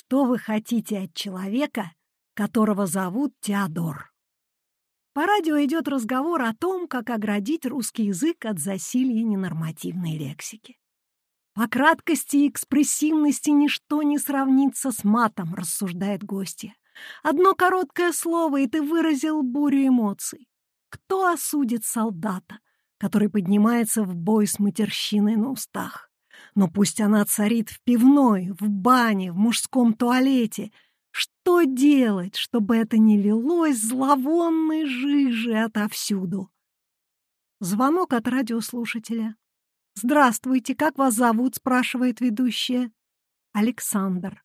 Что вы хотите от человека, которого зовут Теодор? По радио идет разговор о том, как оградить русский язык от засилья ненормативной лексики. По краткости и экспрессивности ничто не сравнится с матом, рассуждает гостья. Одно короткое слово, и ты выразил бурю эмоций. Кто осудит солдата, который поднимается в бой с матерщиной на устах? Но пусть она царит в пивной, в бане, в мужском туалете. Что делать, чтобы это не лилось зловонной жижи отовсюду? Звонок от радиослушателя. «Здравствуйте, как вас зовут?» — спрашивает ведущая. «Александр».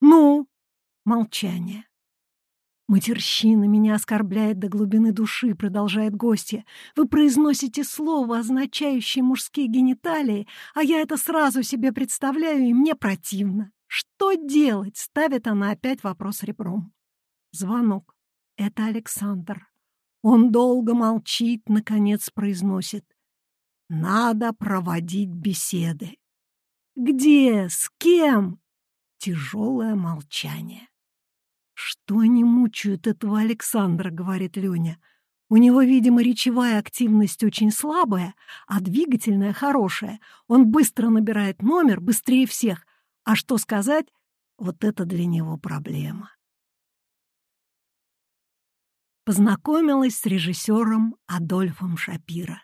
«Ну?» — молчание. «Матерщина меня оскорбляет до глубины души», — продолжает гостья. «Вы произносите слово, означающее мужские гениталии, а я это сразу себе представляю, и мне противно. Что делать?» — ставит она опять вопрос ребром. Звонок. Это Александр. Он долго молчит, наконец произносит. «Надо проводить беседы». «Где? С кем?» Тяжелое молчание. «Что они мучают этого Александра?» — говорит Леня. «У него, видимо, речевая активность очень слабая, а двигательная хорошая. Он быстро набирает номер, быстрее всех. А что сказать? Вот это для него проблема». Познакомилась с режиссером Адольфом Шапира.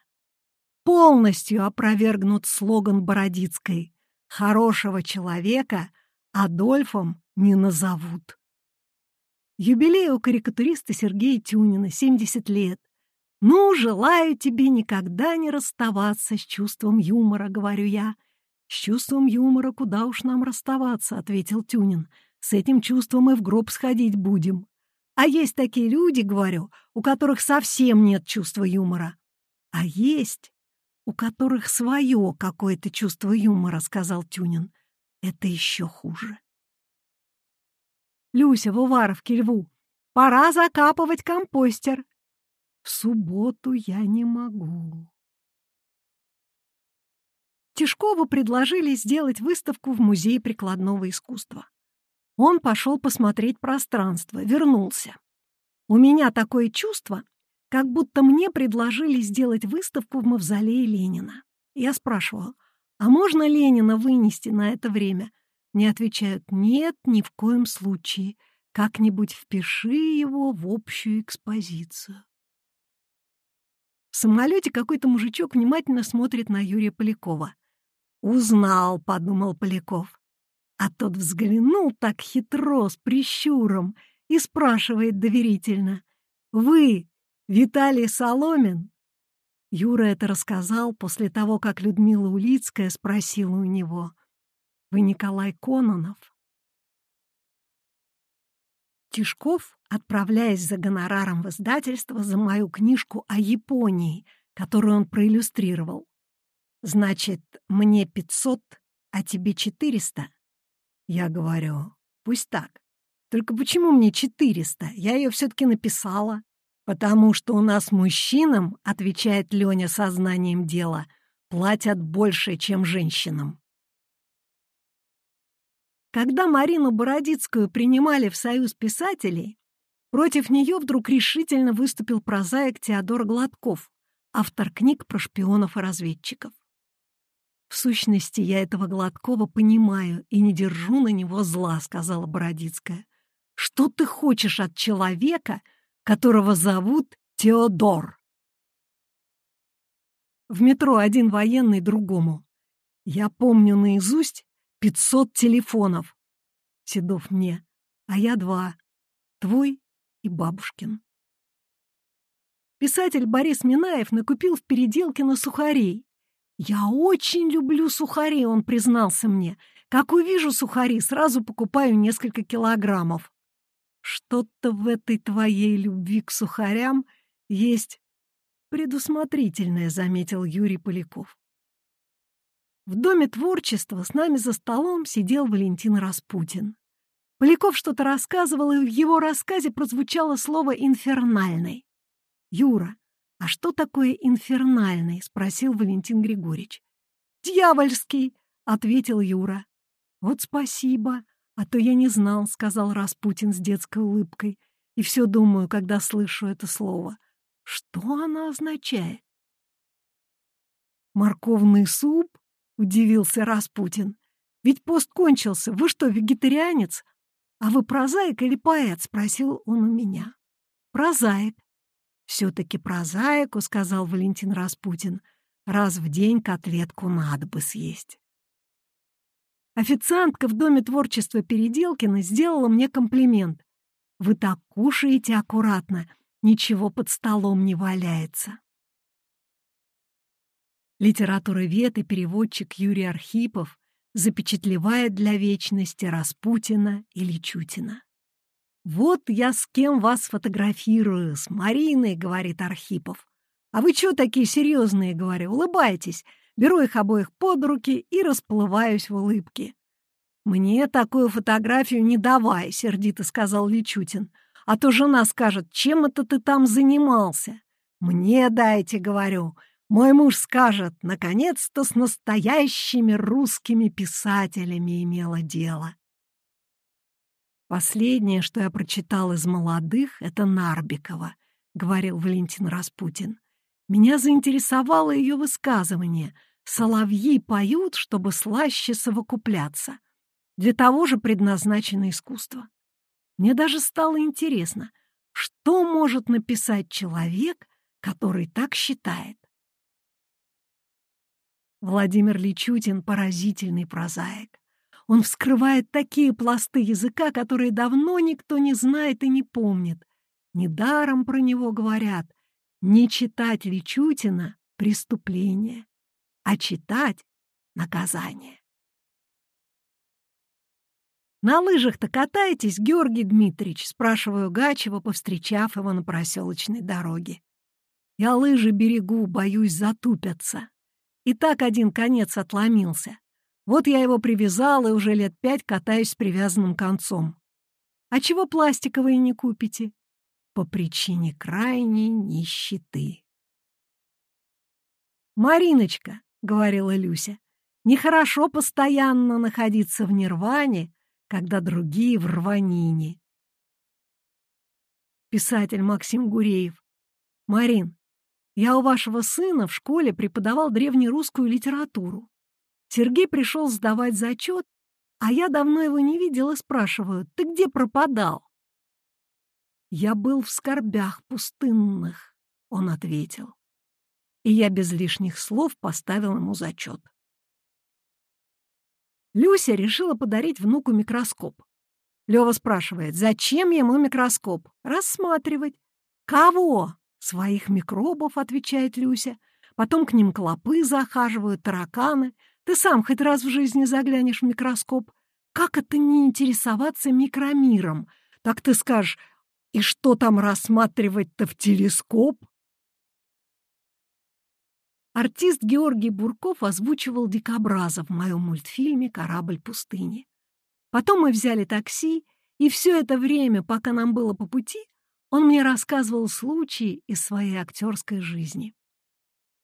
Полностью опровергнут слоган Бородицкой «Хорошего человека Адольфом не назовут». Юбилей у карикатуриста Сергея Тюнина, 70 лет. «Ну, желаю тебе никогда не расставаться с чувством юмора», — говорю я. «С чувством юмора куда уж нам расставаться», — ответил Тюнин. «С этим чувством мы в гроб сходить будем». А есть такие люди, говорю, у которых совсем нет чувства юмора. А есть, у которых свое какое-то чувство юмора, сказал Тюнин. Это еще хуже. Люся в Уваровке льву. Пора закапывать компостер. В субботу я не могу. Тишкову предложили сделать выставку в Музее прикладного искусства. Он пошел посмотреть пространство, вернулся. У меня такое чувство, как будто мне предложили сделать выставку в мавзолее Ленина. Я спрашивала, а можно Ленина вынести на это время? Мне отвечают, нет, ни в коем случае. Как-нибудь впиши его в общую экспозицию. В самолете какой-то мужичок внимательно смотрит на Юрия Полякова. «Узнал», — подумал Поляков. А тот взглянул так хитро, с прищуром, и спрашивает доверительно. «Вы Виталий Соломин?» Юра это рассказал после того, как Людмила Улицкая спросила у него. Вы Николай Кононов?» Тишков, отправляясь за гонораром в издательство за мою книжку о Японии, которую он проиллюстрировал. «Значит, мне пятьсот, а тебе четыреста?» Я говорю, «Пусть так. Только почему мне четыреста? Я ее все-таки написала». «Потому что у нас мужчинам, — отвечает Леня сознанием дела, — платят больше, чем женщинам». Когда Марину Бородицкую принимали в Союз писателей, против нее вдруг решительно выступил прозаик Теодор Гладков, автор книг про шпионов и разведчиков. «В сущности, я этого Гладкова понимаю и не держу на него зла», — сказала Бородицкая. «Что ты хочешь от человека, которого зовут Теодор?» В метро один военный другому. Я помню наизусть Пятьсот телефонов. Седов мне, а я два. Твой и бабушкин. Писатель Борис Минаев накупил в переделке на сухарей. «Я очень люблю сухари», — он признался мне. «Как увижу сухари, сразу покупаю несколько килограммов». Что-то в этой твоей любви к сухарям есть предусмотрительное, заметил Юрий Поляков. В Доме творчества с нами за столом сидел Валентин Распутин. Поляков что-то рассказывал, и в его рассказе прозвучало слово «инфернальный». «Юра, а что такое инфернальный?» — спросил Валентин Григорьевич. «Дьявольский!» — ответил Юра. «Вот спасибо. «А то я не знал», — сказал Распутин с детской улыбкой. «И все думаю, когда слышу это слово. Что оно означает?» «Морковный суп?» — удивился Распутин. «Ведь пост кончился. Вы что, вегетарианец? А вы прозаик или поэт?» — спросил он у меня. «Прозаик». «Все-таки прозаику», — сказал Валентин Распутин. «Раз в день котлетку надо бы съесть». Официантка в Доме творчества Переделкина сделала мне комплимент. «Вы так кушаете аккуратно, ничего под столом не валяется». Литературовед и переводчик Юрий Архипов запечатлевает для вечности Распутина или Чутина. «Вот я с кем вас фотографирую, с Мариной», — говорит Архипов. «А вы чего такие серьезные?» — говорю. «Улыбайтесь, беру их обоих под руки и расплываюсь в улыбке. «Мне такую фотографию не давай», — сердито сказал Личутин. «А то жена скажет, чем это ты там занимался?» «Мне дайте», — говорю. Мой муж скажет, наконец-то с настоящими русскими писателями имела дело. Последнее, что я прочитал из молодых, это Нарбикова, — говорил Валентин Распутин. Меня заинтересовало ее высказывание — Соловьи поют, чтобы слаще совокупляться. Для того же предназначено искусство. Мне даже стало интересно, что может написать человек, который так считает. Владимир Личутин — поразительный прозаик. Он вскрывает такие пласты языка, которые давно никто не знает и не помнит. Недаром про него говорят «не читать Личутина — преступление» а читать — наказание. «На лыжах-то катаетесь, Георгий Дмитриевич?» — спрашиваю Гачева, повстречав его на проселочной дороге. «Я лыжи берегу, боюсь, затупятся. И так один конец отломился. Вот я его привязал и уже лет пять катаюсь с привязанным концом. А чего пластиковые не купите? По причине крайней нищеты. «Мариночка, — говорила Люся. «Нехорошо постоянно находиться в нирване, когда другие в рванине». Писатель Максим Гуреев. «Марин, я у вашего сына в школе преподавал древнерусскую литературу. Сергей пришел сдавать зачет, а я давно его не видел и спрашиваю, ты где пропадал?» «Я был в скорбях пустынных», — он ответил и я без лишних слов поставил ему зачет. Люся решила подарить внуку микроскоп. Лёва спрашивает, зачем ему микроскоп? Рассматривать. Кого? Своих микробов, отвечает Люся. Потом к ним клопы захаживают, тараканы. Ты сам хоть раз в жизни заглянешь в микроскоп. Как это не интересоваться микромиром? Так ты скажешь, и что там рассматривать-то в телескоп? Артист Георгий Бурков озвучивал дикобраза в моем мультфильме «Корабль пустыни». Потом мы взяли такси, и все это время, пока нам было по пути, он мне рассказывал случаи из своей актерской жизни.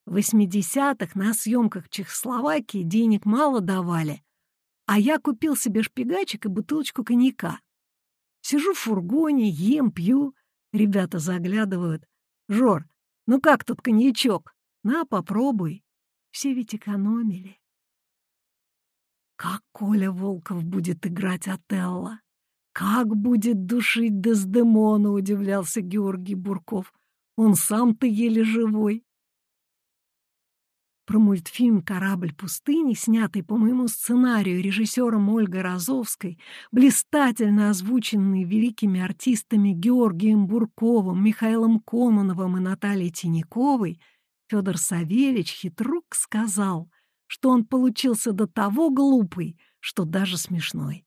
В 80-х на съемках в Чехословакии денег мало давали, а я купил себе шпигачик и бутылочку коньяка. Сижу в фургоне, ем, пью. Ребята заглядывают. «Жор, ну как тут коньячок?» На, попробуй. Все ведь экономили. Как Коля Волков будет играть Отелло? Как будет душить Дездемона, удивлялся Георгий Бурков. Он сам-то еле живой. Про мультфильм «Корабль пустыни», снятый по моему сценарию режиссером Ольгой Розовской, блистательно озвученный великими артистами Георгием Бурковым, Михаилом Комановым и Натальей Тиняковой — Федор Савельич хитрук сказал, что он получился до того глупый, что даже смешной.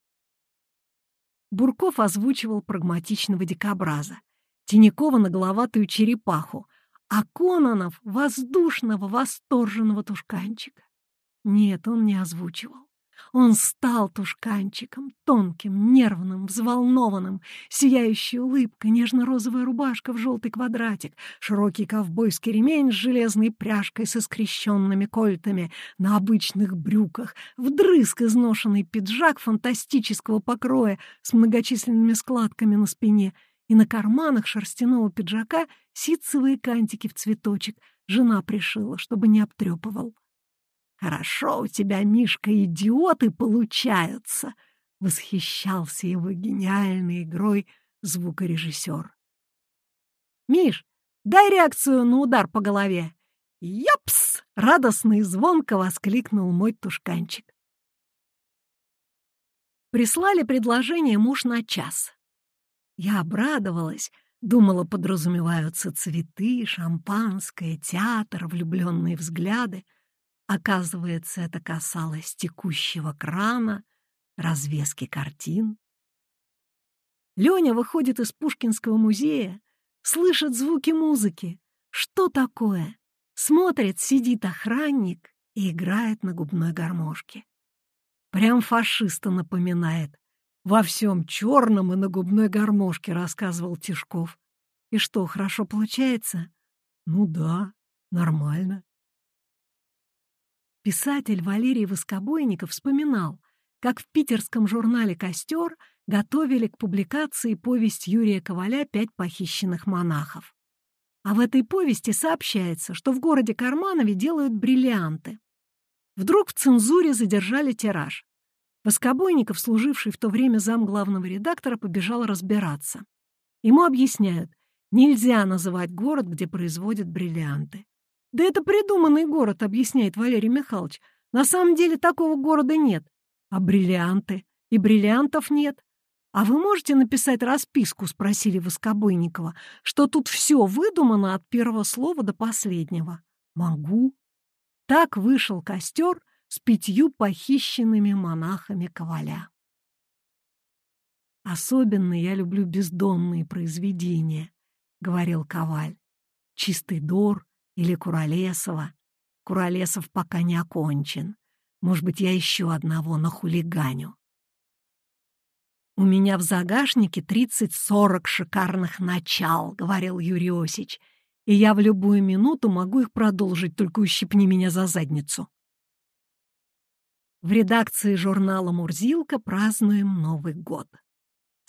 Бурков озвучивал прагматичного дикобраза, Тинякова на головатую черепаху, а Кононов — воздушного, восторженного тушканчика. Нет, он не озвучивал. Он стал тушканчиком, тонким, нервным, взволнованным, сияющая улыбка, нежно-розовая рубашка в желтый квадратик, широкий ковбойский ремень с железной пряжкой со скрещенными кольтами на обычных брюках, вдрызг изношенный пиджак фантастического покроя с многочисленными складками на спине и на карманах шерстяного пиджака ситцевые кантики в цветочек. Жена пришила, чтобы не обтрепывал. «Хорошо у тебя, Мишка, идиоты получаются!» — восхищался его гениальной игрой звукорежиссер. «Миш, дай реакцию на удар по голове!» «Япс!» — радостно и звонко воскликнул мой тушканчик. Прислали предложение муж на час. Я обрадовалась, думала, подразумеваются цветы, шампанское, театр, влюбленные взгляды — Оказывается, это касалось текущего крана, развески картин. Леня выходит из Пушкинского музея, слышит звуки музыки. Что такое? Смотрит, сидит охранник и играет на губной гармошке. Прям фашиста напоминает. Во всем черном и на губной гармошке, рассказывал Тишков. И что, хорошо получается? Ну да, нормально. Писатель Валерий Воскобойников вспоминал, как в питерском журнале «Костер» готовили к публикации повесть Юрия Коваля «Пять похищенных монахов». А в этой повести сообщается, что в городе Карманове делают бриллианты. Вдруг в цензуре задержали тираж. Воскобойников, служивший в то время зам главного редактора, побежал разбираться. Ему объясняют, нельзя называть город, где производят бриллианты. Да это придуманный город, объясняет Валерий Михайлович. На самом деле такого города нет. А бриллианты? И бриллиантов нет. А вы можете написать расписку, спросили Воскобойникова, что тут все выдумано от первого слова до последнего. Могу. Так вышел костер с пятью похищенными монахами Коваля. «Особенно я люблю бездонные произведения», — говорил Коваль. «Чистый дор, или Куролесова. Куролесов пока не окончен. Может быть, я еще одного на хулиганю. «У меня в загашнике тридцать-сорок шикарных начал», — говорил Юрий Осич, «и я в любую минуту могу их продолжить, только ущипни меня за задницу». В редакции журнала «Мурзилка» празднуем Новый год.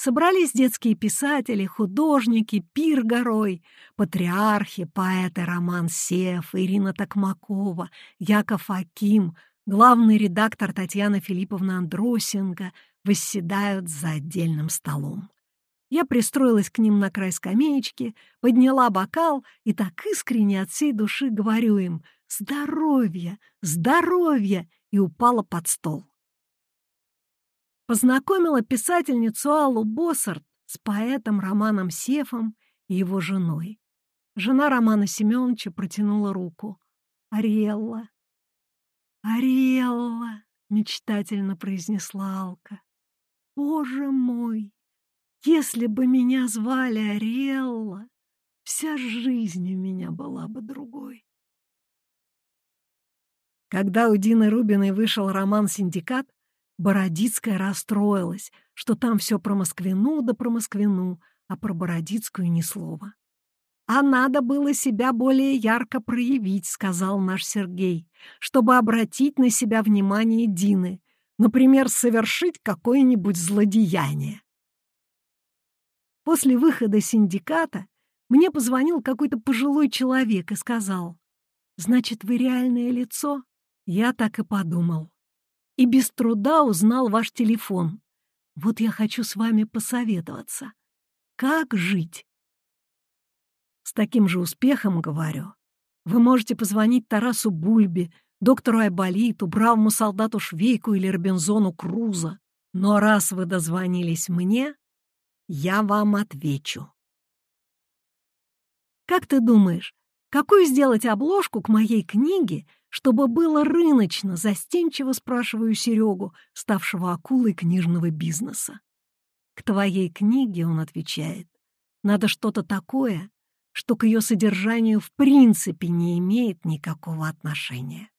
Собрались детские писатели, художники, пир горой, патриархи, поэты Роман Сев, Ирина Токмакова, Яков Аким, главный редактор Татьяна Филипповна Андросенко восседают за отдельным столом. Я пристроилась к ним на край скамеечки, подняла бокал и так искренне от всей души говорю им «Здоровья! Здоровья!» и упала под стол познакомила писательницу Аллу Боссарт с поэтом Романом Сефом и его женой. Жена Романа Семеновича протянула руку. «Ариэлла! Ариэлла!» — мечтательно произнесла Алка. «Боже мой! Если бы меня звали Ариэлла, вся жизнь у меня была бы другой». Когда у Дины Рубиной вышел роман «Синдикат», Бородицкая расстроилась, что там все про Москвину да про Москвину, а про Бородицкую ни слова. «А надо было себя более ярко проявить», — сказал наш Сергей, «чтобы обратить на себя внимание Дины, например, совершить какое-нибудь злодеяние». После выхода синдиката мне позвонил какой-то пожилой человек и сказал, «Значит, вы реальное лицо?» Я так и подумал и без труда узнал ваш телефон. Вот я хочу с вами посоветоваться. Как жить? С таким же успехом говорю. Вы можете позвонить Тарасу Бульбе, доктору Айболиту, бравому солдату Швейку или Робинзону Круза. Но раз вы дозвонились мне, я вам отвечу. Как ты думаешь, какую сделать обложку к моей книге, чтобы было рыночно, застенчиво спрашиваю Серегу, ставшего акулой книжного бизнеса. К твоей книге, он отвечает, надо что-то такое, что к ее содержанию в принципе не имеет никакого отношения.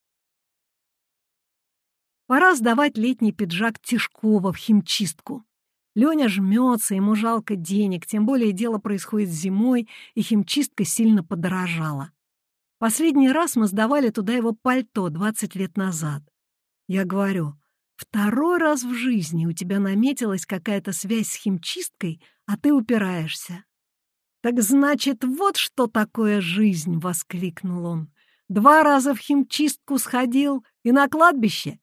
Пора сдавать летний пиджак Тишкова в химчистку. Леня жмется, ему жалко денег, тем более дело происходит зимой, и химчистка сильно подорожала. Последний раз мы сдавали туда его пальто 20 лет назад. Я говорю, второй раз в жизни у тебя наметилась какая-то связь с химчисткой, а ты упираешься. «Так значит, вот что такое жизнь!» — воскликнул он. «Два раза в химчистку сходил и на кладбище!»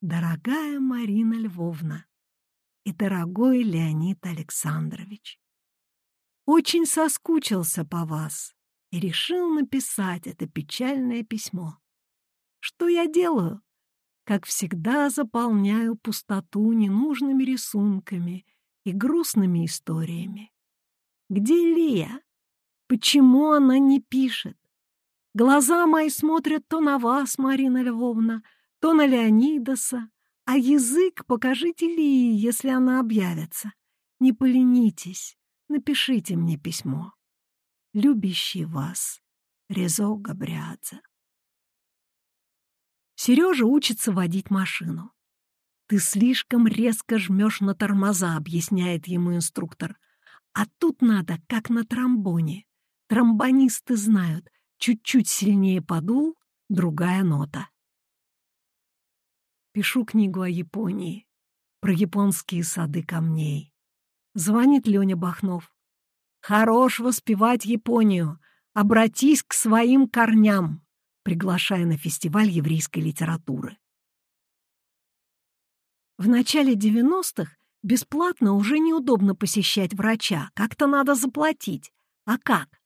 Дорогая Марина Львовна и дорогой Леонид Александрович, очень соскучился по вас и решил написать это печальное письмо. Что я делаю? Как всегда, заполняю пустоту ненужными рисунками и грустными историями. Где Лия? Почему она не пишет? Глаза мои смотрят то на вас, Марина Львовна, то на Леонидаса, а язык покажите Лии, если она объявится. Не поленитесь, напишите мне письмо. Любящий вас, Резо Габриадзе. Сережа учится водить машину. «Ты слишком резко жмешь на тормоза», — объясняет ему инструктор. А тут надо, как на тромбоне. Тромбонисты знают, чуть-чуть сильнее подул, другая нота. Пишу книгу о Японии, про японские сады камней. Звонит Леня Бахнов. «Хорош воспевать Японию, обратись к своим корням», приглашая на фестиваль еврейской литературы. В начале 90-х Бесплатно уже неудобно посещать врача, как-то надо заплатить. А как?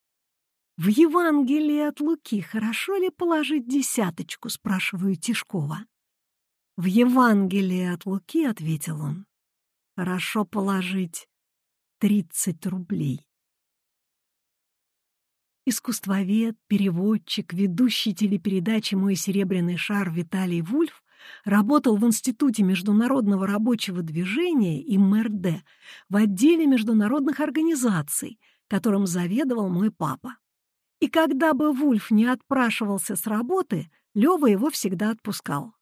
В Евангелии от Луки хорошо ли положить десяточку, спрашиваю Тишкова. В Евангелии от Луки, ответил он, хорошо положить тридцать рублей. Искусствовед, переводчик, ведущий телепередачи «Мой серебряный шар» Виталий Вульф Работал в Институте международного рабочего движения и МРД в отделе международных организаций, которым заведовал мой папа. И когда бы Вульф не отпрашивался с работы, Лёва его всегда отпускал.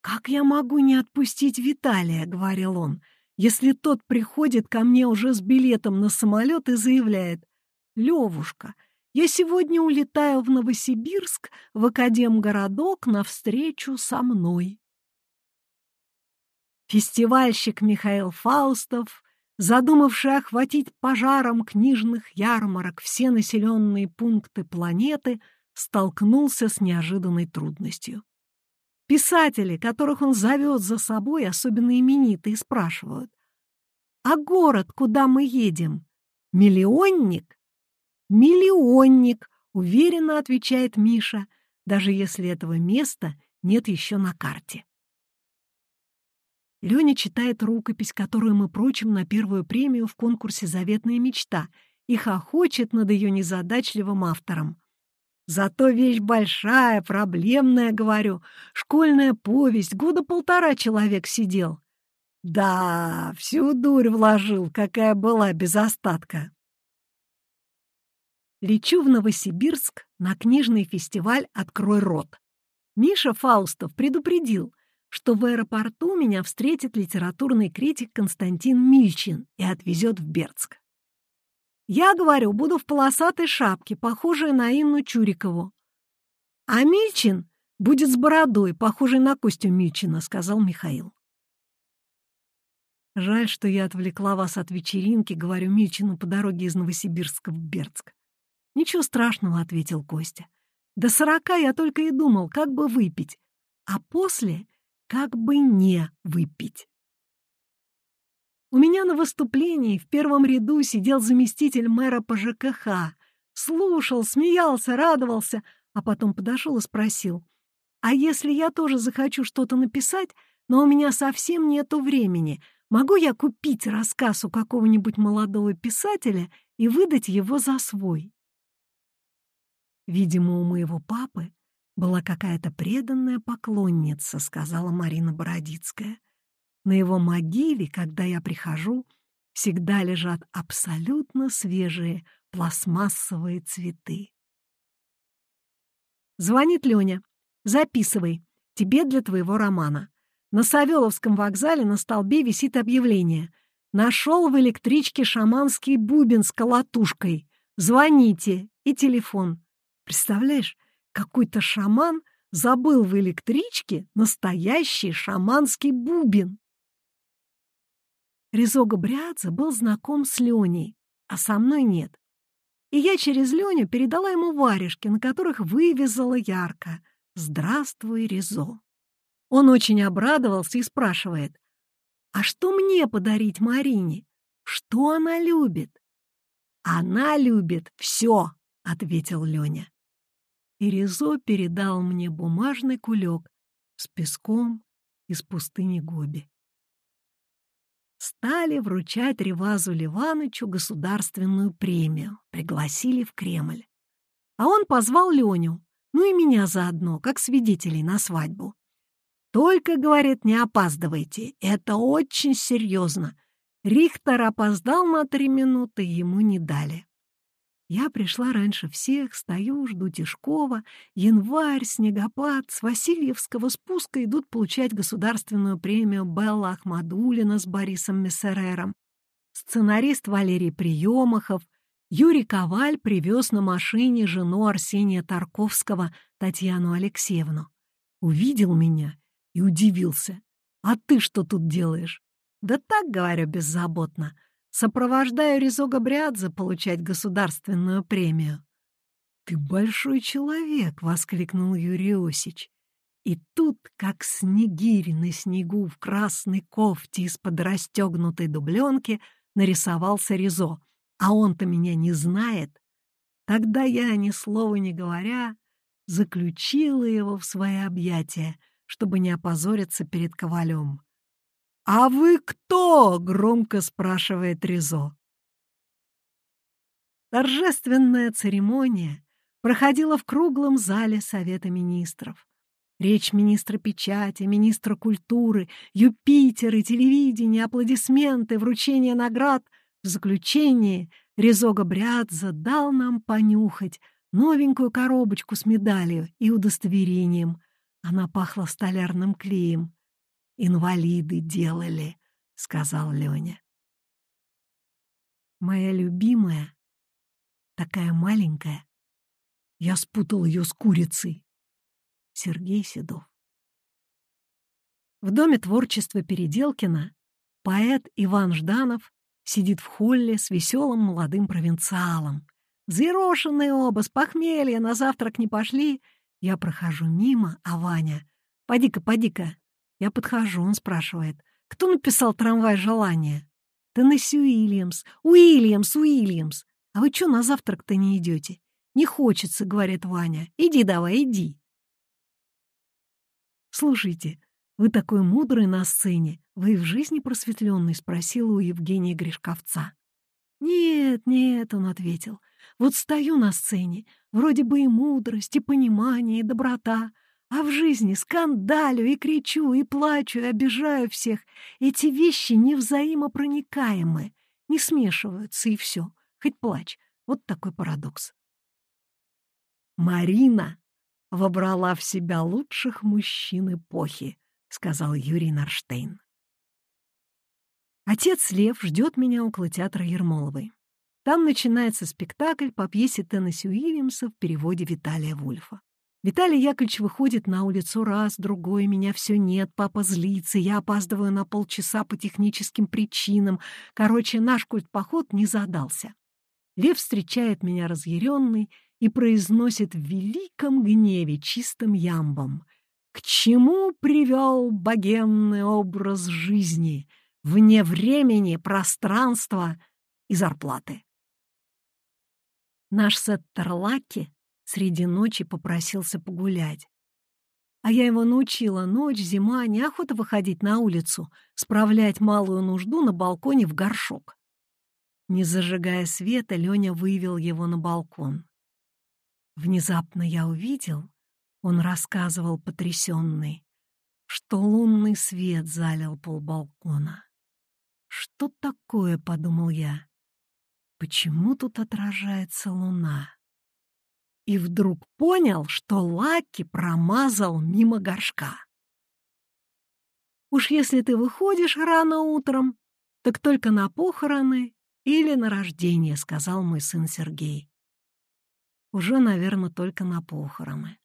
«Как я могу не отпустить Виталия?» — говорил он, «если тот приходит ко мне уже с билетом на самолет и заявляет, «Левушка, я сегодня улетаю в Новосибирск, в Академгородок, навстречу со мной. Фестивальщик Михаил Фаустов, задумавший охватить пожаром книжных ярмарок все населенные пункты планеты, столкнулся с неожиданной трудностью. Писатели, которых он зовет за собой, особенно именитые, спрашивают, «А город, куда мы едем, миллионник «Миллионник», — уверенно отвечает Миша, даже если этого места нет еще на карте. Леня читает рукопись, которую мы прочим на первую премию в конкурсе «Заветная мечта» и хохочет над ее незадачливым автором. Зато вещь большая, проблемная, говорю. Школьная повесть, года полтора человек сидел. Да, всю дурь вложил, какая была без остатка. Лечу в Новосибирск на книжный фестиваль «Открой рот». Миша Фаустов предупредил, что в аэропорту меня встретит литературный критик Константин Мильчин и отвезет в Бердск. Я, говорю, буду в полосатой шапке, похожей на Инну Чурикову. А Мильчин будет с бородой, похожей на Костю Мильчина, сказал Михаил. Жаль, что я отвлекла вас от вечеринки, говорю Мильчину по дороге из Новосибирска в Бердск. «Ничего страшного», — ответил Костя. «До сорока я только и думал, как бы выпить, а после — как бы не выпить». У меня на выступлении в первом ряду сидел заместитель мэра по ЖКХ. Слушал, смеялся, радовался, а потом подошел и спросил, «А если я тоже захочу что-то написать, но у меня совсем нету времени, могу я купить рассказ у какого-нибудь молодого писателя и выдать его за свой?» Видимо, у моего папы была какая-то преданная поклонница, сказала Марина Бородицкая. На его могиле, когда я прихожу, всегда лежат абсолютно свежие пластмассовые цветы. Звонит Леня. Записывай. Тебе для твоего романа. На Савеловском вокзале на столбе висит объявление. Нашел в электричке шаманский бубен с колотушкой. Звоните. И телефон. Представляешь, какой-то шаман забыл в электричке настоящий шаманский бубен. Резога Брядзе был знаком с Леней, а со мной нет. И я через Леню передала ему варежки, на которых вывязала ярко «Здравствуй, Резо». Он очень обрадовался и спрашивает, «А что мне подарить Марине? Что она любит?» «Она любит все», — ответил Леня. И Резо передал мне бумажный кулек с песком из пустыни Гоби. Стали вручать Ревазу Ливанычу государственную премию, пригласили в Кремль. А он позвал Леню, ну и меня заодно, как свидетелей на свадьбу. Только, говорит, не опаздывайте, это очень серьезно. Рихтер опоздал на три минуты, ему не дали. Я пришла раньше всех, стою, жду Тишкова. Январь, снегопад, с Васильевского спуска идут получать государственную премию Белла Ахмадулина с Борисом Мессерером. Сценарист Валерий Приемахов, Юрий Коваль привез на машине жену Арсения Тарковского, Татьяну Алексеевну. Увидел меня и удивился. «А ты что тут делаешь?» «Да так, говорю, беззаботно. Сопровождаю Резо Габриадзе получать государственную премию». «Ты большой человек!» — воскликнул Юрий Осич. И тут, как снегирь на снегу в красной кофте из-под расстегнутой дубленки, нарисовался Резо. А он-то меня не знает. Тогда я, ни слова не говоря, заключила его в свои объятия — чтобы не опозориться перед ковалем. «А вы кто?» — громко спрашивает Ризо. Торжественная церемония проходила в круглом зале Совета министров. Речь министра печати, министра культуры, Юпитер телевидения, аплодисменты, вручение наград. В заключение Резо Габриадзе дал нам понюхать новенькую коробочку с медалью и удостоверением — она пахла столярным клеем. «Инвалиды делали», — сказал Леня. «Моя любимая, такая маленькая, я спутал ее с курицей». Сергей Седов. В Доме творчества Переделкина поэт Иван Жданов сидит в холле с веселым молодым провинциалом. Взъерошенные оба, с похмелья, на завтрак не пошли — я прохожу мимо, а Ваня... «Поди-ка, поди-ка!» Я подхожу, он спрашивает. «Кто написал «Трамвай желания»?» «Теннесси Уильямс! Уильямс! Уильямс! А вы что на завтрак-то не идете?» «Не хочется», — говорит Ваня. «Иди давай, иди!» «Слушайте, вы такой мудрый на сцене. Вы в жизни просветленный?» — спросила у Евгения Гришковца. «Нет, нет», — он ответил. «Вот стою на сцене, Вроде бы и мудрость, и понимание, и доброта. А в жизни скандалю и кричу, и плачу, и обижаю всех. Эти вещи невзаимопроникаемы, не смешиваются, и все. Хоть плачь. Вот такой парадокс. «Марина вобрала в себя лучших мужчин эпохи», — сказал Юрий Нарштейн. Отец Лев ждет меня около театра Ермоловой. Там начинается спектакль по пьесе Теннесси Уильямса в переводе Виталия Вульфа. Виталий Яковлевич выходит на улицу раз, другой, меня все нет, папа злится, я опаздываю на полчаса по техническим причинам. Короче, наш культ-поход не задался. Лев встречает меня разъяренный и произносит в великом гневе чистым ямбом. К чему привел богемный образ жизни, вне времени, пространства и зарплаты? Наш сеттер Лаки среди ночи попросился погулять. А я его научила ночь, зима, неохота выходить на улицу, справлять малую нужду на балконе в горшок. Не зажигая света, Леня вывел его на балкон. Внезапно я увидел, он рассказывал потрясенный, что лунный свет залил полбалкона. «Что такое?» — подумал я. Почему тут отражается луна? И вдруг понял, что Лаки промазал мимо горшка. Уж если ты выходишь рано утром, так только на похороны или на рождение, сказал мой сын Сергей. Уже, наверное, только на похороны.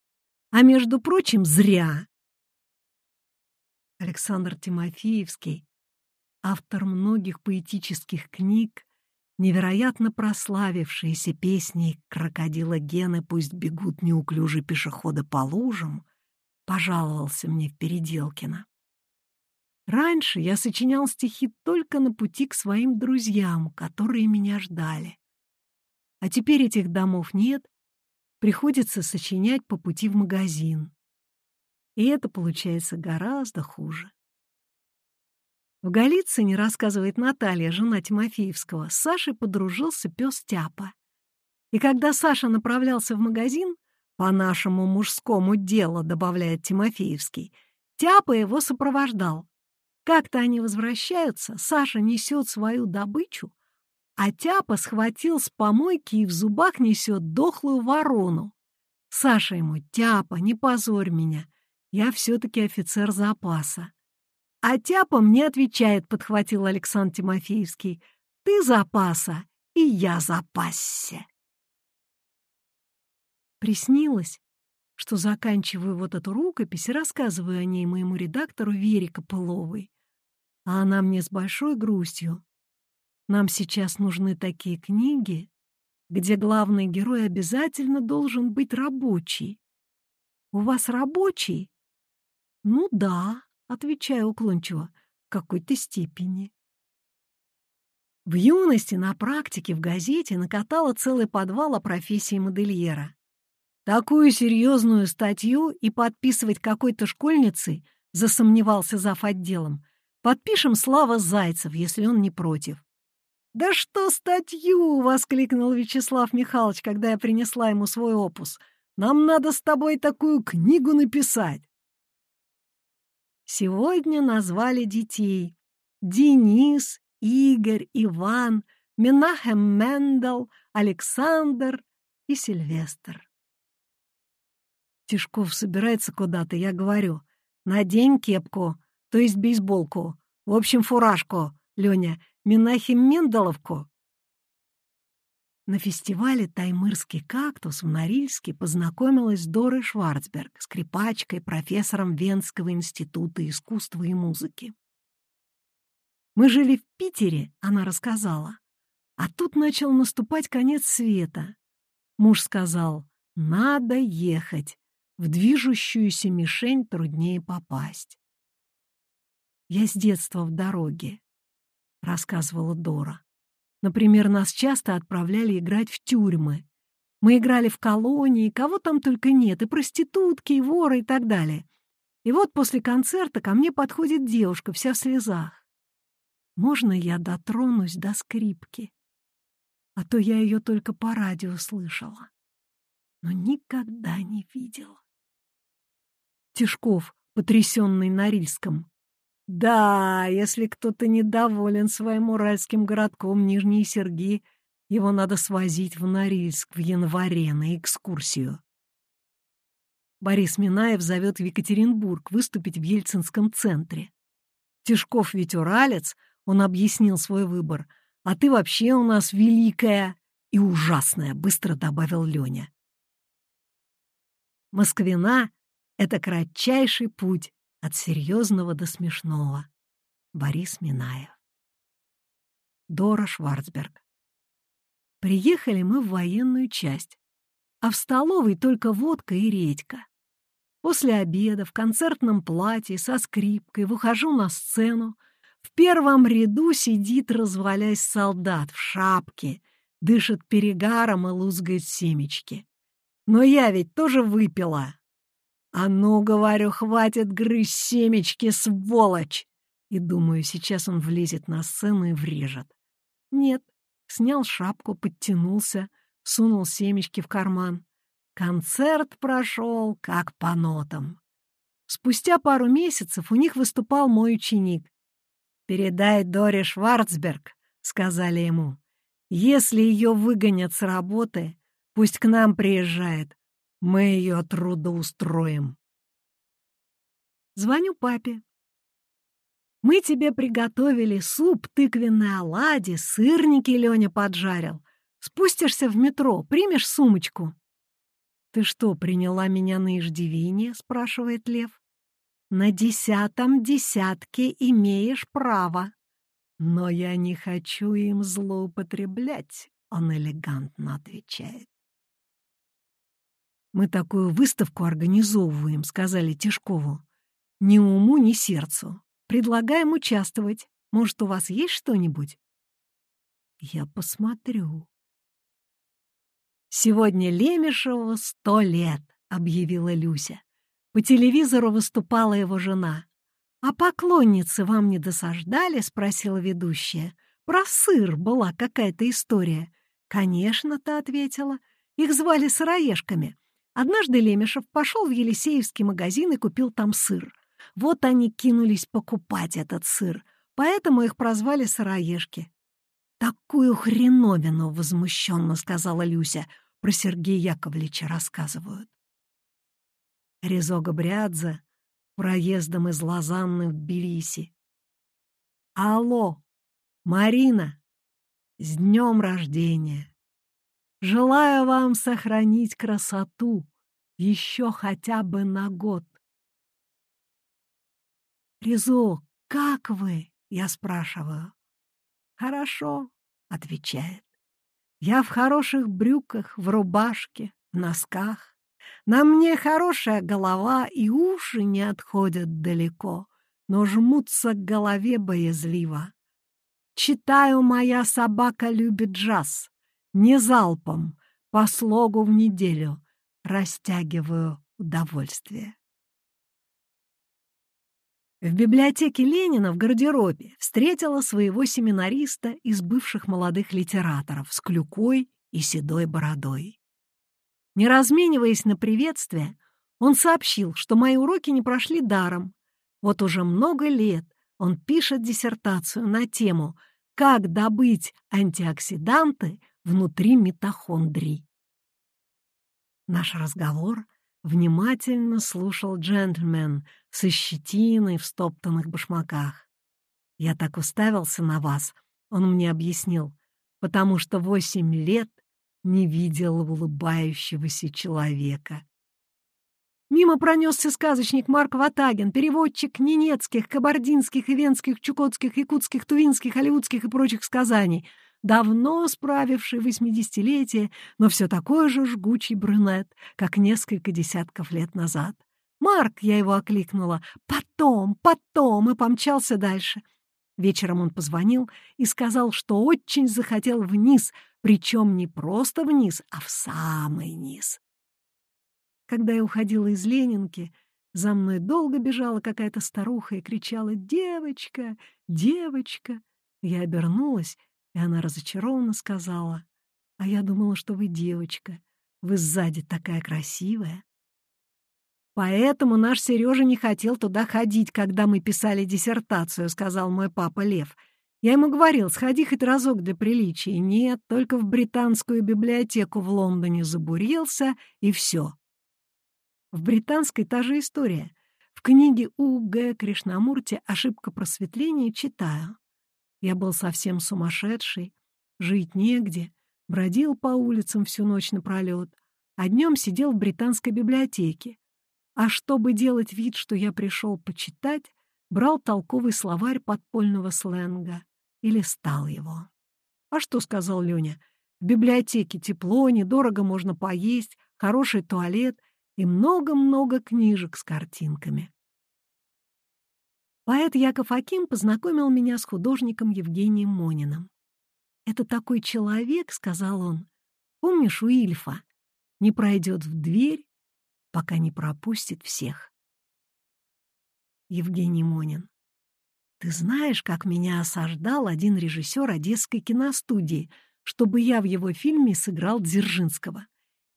А между прочим, зря. Александр Тимофеевский, автор многих поэтических книг, невероятно прославившиеся песни «Крокодила Гены пусть бегут неуклюжие пешеходы по лужам», пожаловался мне в Переделкино. Раньше я сочинял стихи только на пути к своим друзьям, которые меня ждали. А теперь этих домов нет, приходится сочинять по пути в магазин. И это получается гораздо хуже. В Голицыне, рассказывает Наталья, жена Тимофеевского, с Сашей подружился пес Тяпа. И когда Саша направлялся в магазин, по нашему мужскому делу, добавляет Тимофеевский, Тяпа его сопровождал. Как-то они возвращаются, Саша несет свою добычу, а Тяпа схватил с помойки и в зубах несет дохлую ворону. Саша ему, Тяпа, не позорь меня, я все-таки офицер запаса. А Тяпа мне отвечает, подхватил Александр Тимофеевский. Ты запаса, и я запасся. Приснилось, что заканчиваю вот эту рукопись и рассказываю о ней моему редактору Вере Копыловой. А она мне с большой грустью. Нам сейчас нужны такие книги, где главный герой обязательно должен быть рабочий. У вас рабочий? Ну да, Отвечаю уклончиво, в какой-то степени. В юности на практике в газете накатала целый подвал о профессии модельера. Такую серьезную статью и подписывать какой-то школьницей, засомневался зав. отделом, подпишем Слава Зайцев, если он не против. «Да что статью!» — воскликнул Вячеслав Михайлович, когда я принесла ему свой опус. «Нам надо с тобой такую книгу написать!» Сегодня назвали детей Денис, Игорь, Иван, Менахем Мендел, Александр и Сильвестр. Тишков собирается куда-то, я говорю. Надень кепку, то есть бейсболку, в общем, фуражку, Леня, Менахем Мендаловку. На фестивале «Таймырский кактус» в Норильске познакомилась с Дорой Шварцберг, скрипачкой, профессором Венского института искусства и музыки. «Мы жили в Питере», — она рассказала. А тут начал наступать конец света. Муж сказал, «Надо ехать. В движущуюся мишень труднее попасть». «Я с детства в дороге», — рассказывала Дора. Например, нас часто отправляли играть в тюрьмы. Мы играли в колонии, кого там только нет, и проститутки, и воры, и так далее. И вот после концерта ко мне подходит девушка, вся в слезах. Можно я дотронусь до скрипки? А то я ее только по радио слышала, но никогда не видела. Тишков, потрясенный Норильском, да, если кто-то недоволен своим уральским городком Нижние Серги, его надо свозить в Норильск в январе на экскурсию. Борис Минаев зовет в Екатеринбург выступить в Ельцинском центре. Тишков ведь уралец, он объяснил свой выбор, а ты вообще у нас великая и ужасная, быстро добавил Леня. Москвина — это кратчайший путь от серьезного до смешного. Борис Минаев. Дора Шварцберг. Приехали мы в военную часть, а в столовой только водка и редька. После обеда в концертном платье со скрипкой выхожу на сцену. В первом ряду сидит, развалясь солдат в шапке, дышит перегаром и лузгает семечки. Но я ведь тоже выпила, «А ну, говорю, хватит грызть семечки, сволочь!» И думаю, сейчас он влезет на сцену и врежет. Нет, снял шапку, подтянулся, сунул семечки в карман. Концерт прошел как по нотам. Спустя пару месяцев у них выступал мой ученик. «Передай Доре Шварцберг», — сказали ему. «Если ее выгонят с работы, Пусть к нам приезжает. Мы ее трудоустроим. Звоню папе. Мы тебе приготовили суп, тыквенные оладьи, сырники Леня поджарил. Спустишься в метро, примешь сумочку?» «Ты что, приняла меня на иждивение?» — спрашивает Лев. «На десятом десятке имеешь право. Но я не хочу им злоупотреблять», — он элегантно отвечает. «Мы такую выставку организовываем», — сказали Тишкову. «Ни уму, ни сердцу. Предлагаем участвовать. Может, у вас есть что-нибудь?» «Я посмотрю», «Сегодня Лемешеву сто лет», — объявила Люся. По телевизору выступала его жена. «А поклонницы вам не досаждали?» — спросила ведущая. «Про сыр была какая-то история». «Конечно», — та ответила. «Их звали сыроежками. Однажды Лемешев пошел в Елисеевский магазин и купил там сыр. Вот они кинулись покупать этот сыр, поэтому их прозвали сыроежки. «Такую хреновину!» — возмущенно сказала Люся. Про Сергея Яковлевича рассказывают. Резо Габриадзе проездом из Лозанны в Тбилиси. «Алло, Марина, с днем рождения! Желаю вам сохранить красоту еще хотя бы на год. «Резо, как вы?» — я спрашиваю. «Хорошо», — отвечает. «Я в хороших брюках, в рубашке, в носках. На мне хорошая голова, и уши не отходят далеко, но жмутся к голове боязливо. Читаю, моя собака любит джаз. Не залпом, по слогу в неделю. Растягиваю удовольствие. В библиотеке Ленина в гардеробе встретила своего семинариста из бывших молодых литераторов с клюкой и седой бородой. Не размениваясь на приветствие, он сообщил, что мои уроки не прошли даром. Вот уже много лет он пишет диссертацию на тему «Как добыть антиоксиданты внутри митохондрий». Наш разговор — внимательно слушал джентльмен со щетиной в стоптанных башмаках. «Я так уставился на вас», — он мне объяснил, «потому что восемь лет не видел улыбающегося человека». Мимо пронесся сказочник Марк Ватагин, переводчик ненецких, кабардинских, ивенских, чукотских, якутских, тувинских, алиутских и прочих сказаний — давно справивший восьмидесятилетие, но все такой же жгучий брюнет, как несколько десятков лет назад. «Марк!» — я его окликнула. «Потом, потом!» и помчался дальше. Вечером он позвонил и сказал, что очень захотел вниз, причем не просто вниз, а в самый низ. Когда я уходила из Ленинки, за мной долго бежала какая-то старуха и кричала «Девочка! Девочка!» Я обернулась и она разочарованно сказала, «А я думала, что вы девочка. Вы сзади такая красивая». «Поэтому наш Сережа не хотел туда ходить, когда мы писали диссертацию», — сказал мой папа Лев. Я ему говорил, сходи хоть разок для приличия. Нет, только в британскую библиотеку в Лондоне забурился, и все. В британской та же история. В книге У. Г. Кришнамурти «Ошибка просветления» читаю. Я был совсем сумасшедший, жить негде, бродил по улицам всю ночь напролет, а днем сидел в британской библиотеке. А чтобы делать вид, что я пришел почитать, брал толковый словарь подпольного сленга и листал его. «А что?» — сказал Леня. «В библиотеке тепло, недорого можно поесть, хороший туалет и много-много книжек с картинками». Поэт Яков Аким познакомил меня с художником Евгением Мониным. «Это такой человек, — сказал он, — помнишь у Ильфа, не пройдет в дверь, пока не пропустит всех». Евгений Монин. «Ты знаешь, как меня осаждал один режиссер Одесской киностудии, чтобы я в его фильме сыграл Дзержинского?»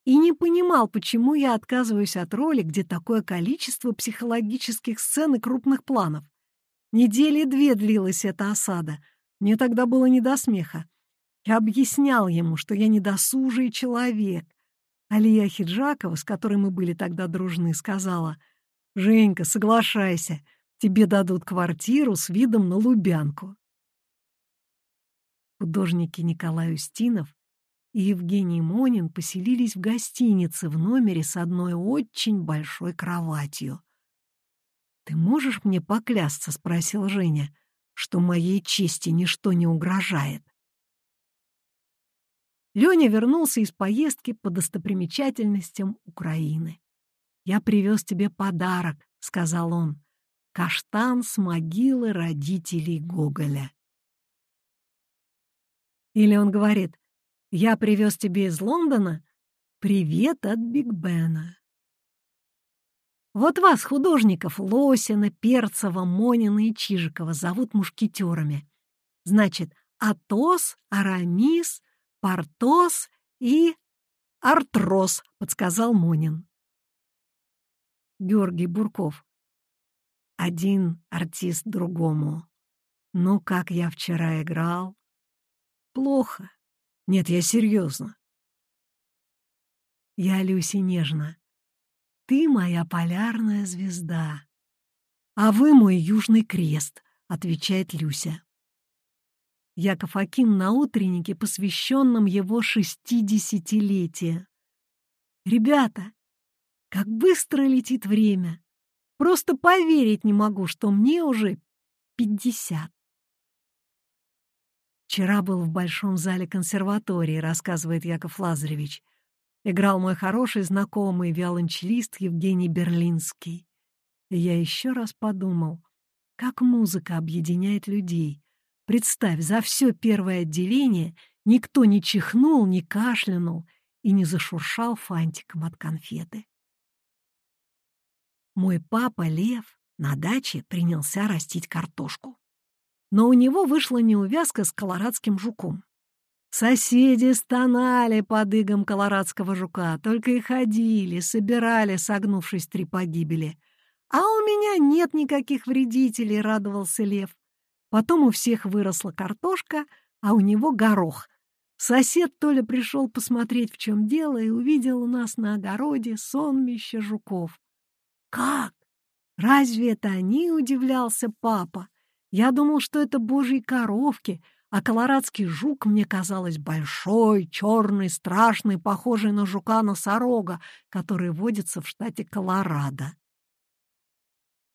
и не понимал, почему я отказываюсь от роли, где такое количество психологических сцен и крупных планов. Недели две длилась эта осада. Мне тогда было не до смеха. Я объяснял ему, что я недосужий человек, Алия Хиджакова, с которой мы были тогда дружны, сказала, «Женька, соглашайся, тебе дадут квартиру с видом на Лубянку». Художники Николай Устинов и Евгений Монин поселились в гостинице в номере с одной очень большой кроватью. «Ты можешь мне поклясться?» — спросил Женя, «что моей чести ничто не угрожает». Леня вернулся из поездки по достопримечательностям Украины. «Я привез тебе подарок», — сказал он. «Каштан с могилы родителей Гоголя». Или он говорит, «Я привез тебе из Лондона привет от Биг Бена». Вот вас, художников, Лосина, Перцева, Монина и Чижикова, зовут мушкетерами. Значит, Атос, Арамис, Портос и Артроз, подсказал Монин. Георгий Бурков. Один артист другому. Ну, как я вчера играл? Плохо. Нет, я серьезно. Я Люси нежно. Ты моя полярная звезда. А вы мой южный крест, отвечает Люся. Яков Аким на утреннике, посвященном его шестидесятилетию. «Ребята, как быстро летит время! Просто поверить не могу, что мне уже пятьдесят!» «Вчера был в Большом зале консерватории», — рассказывает Яков Лазаревич. Играл мой хороший знакомый виолончелист Евгений Берлинский. И я еще раз подумал, как музыка объединяет людей, Представь, за все первое отделение никто не чихнул, не кашлянул и не зашуршал фантиком от конфеты. Мой папа Лев на даче принялся растить картошку. Но у него вышла неувязка с колорадским жуком. Соседи стонали под игом колорадского жука, только и ходили, собирали, согнувшись три погибели. «А у меня нет никаких вредителей», — радовался лев. Потом у всех выросла картошка, а у него горох. Сосед Толя пришел посмотреть, в чем дело, и увидел у нас на огороде сонмище жуков. «Как? Разве это они?» — удивлялся папа. «Я думал, что это божьи коровки, а колорадский жук мне казалось большой, черный, страшный, похожий на жука-носорога, который водится в штате Колорадо».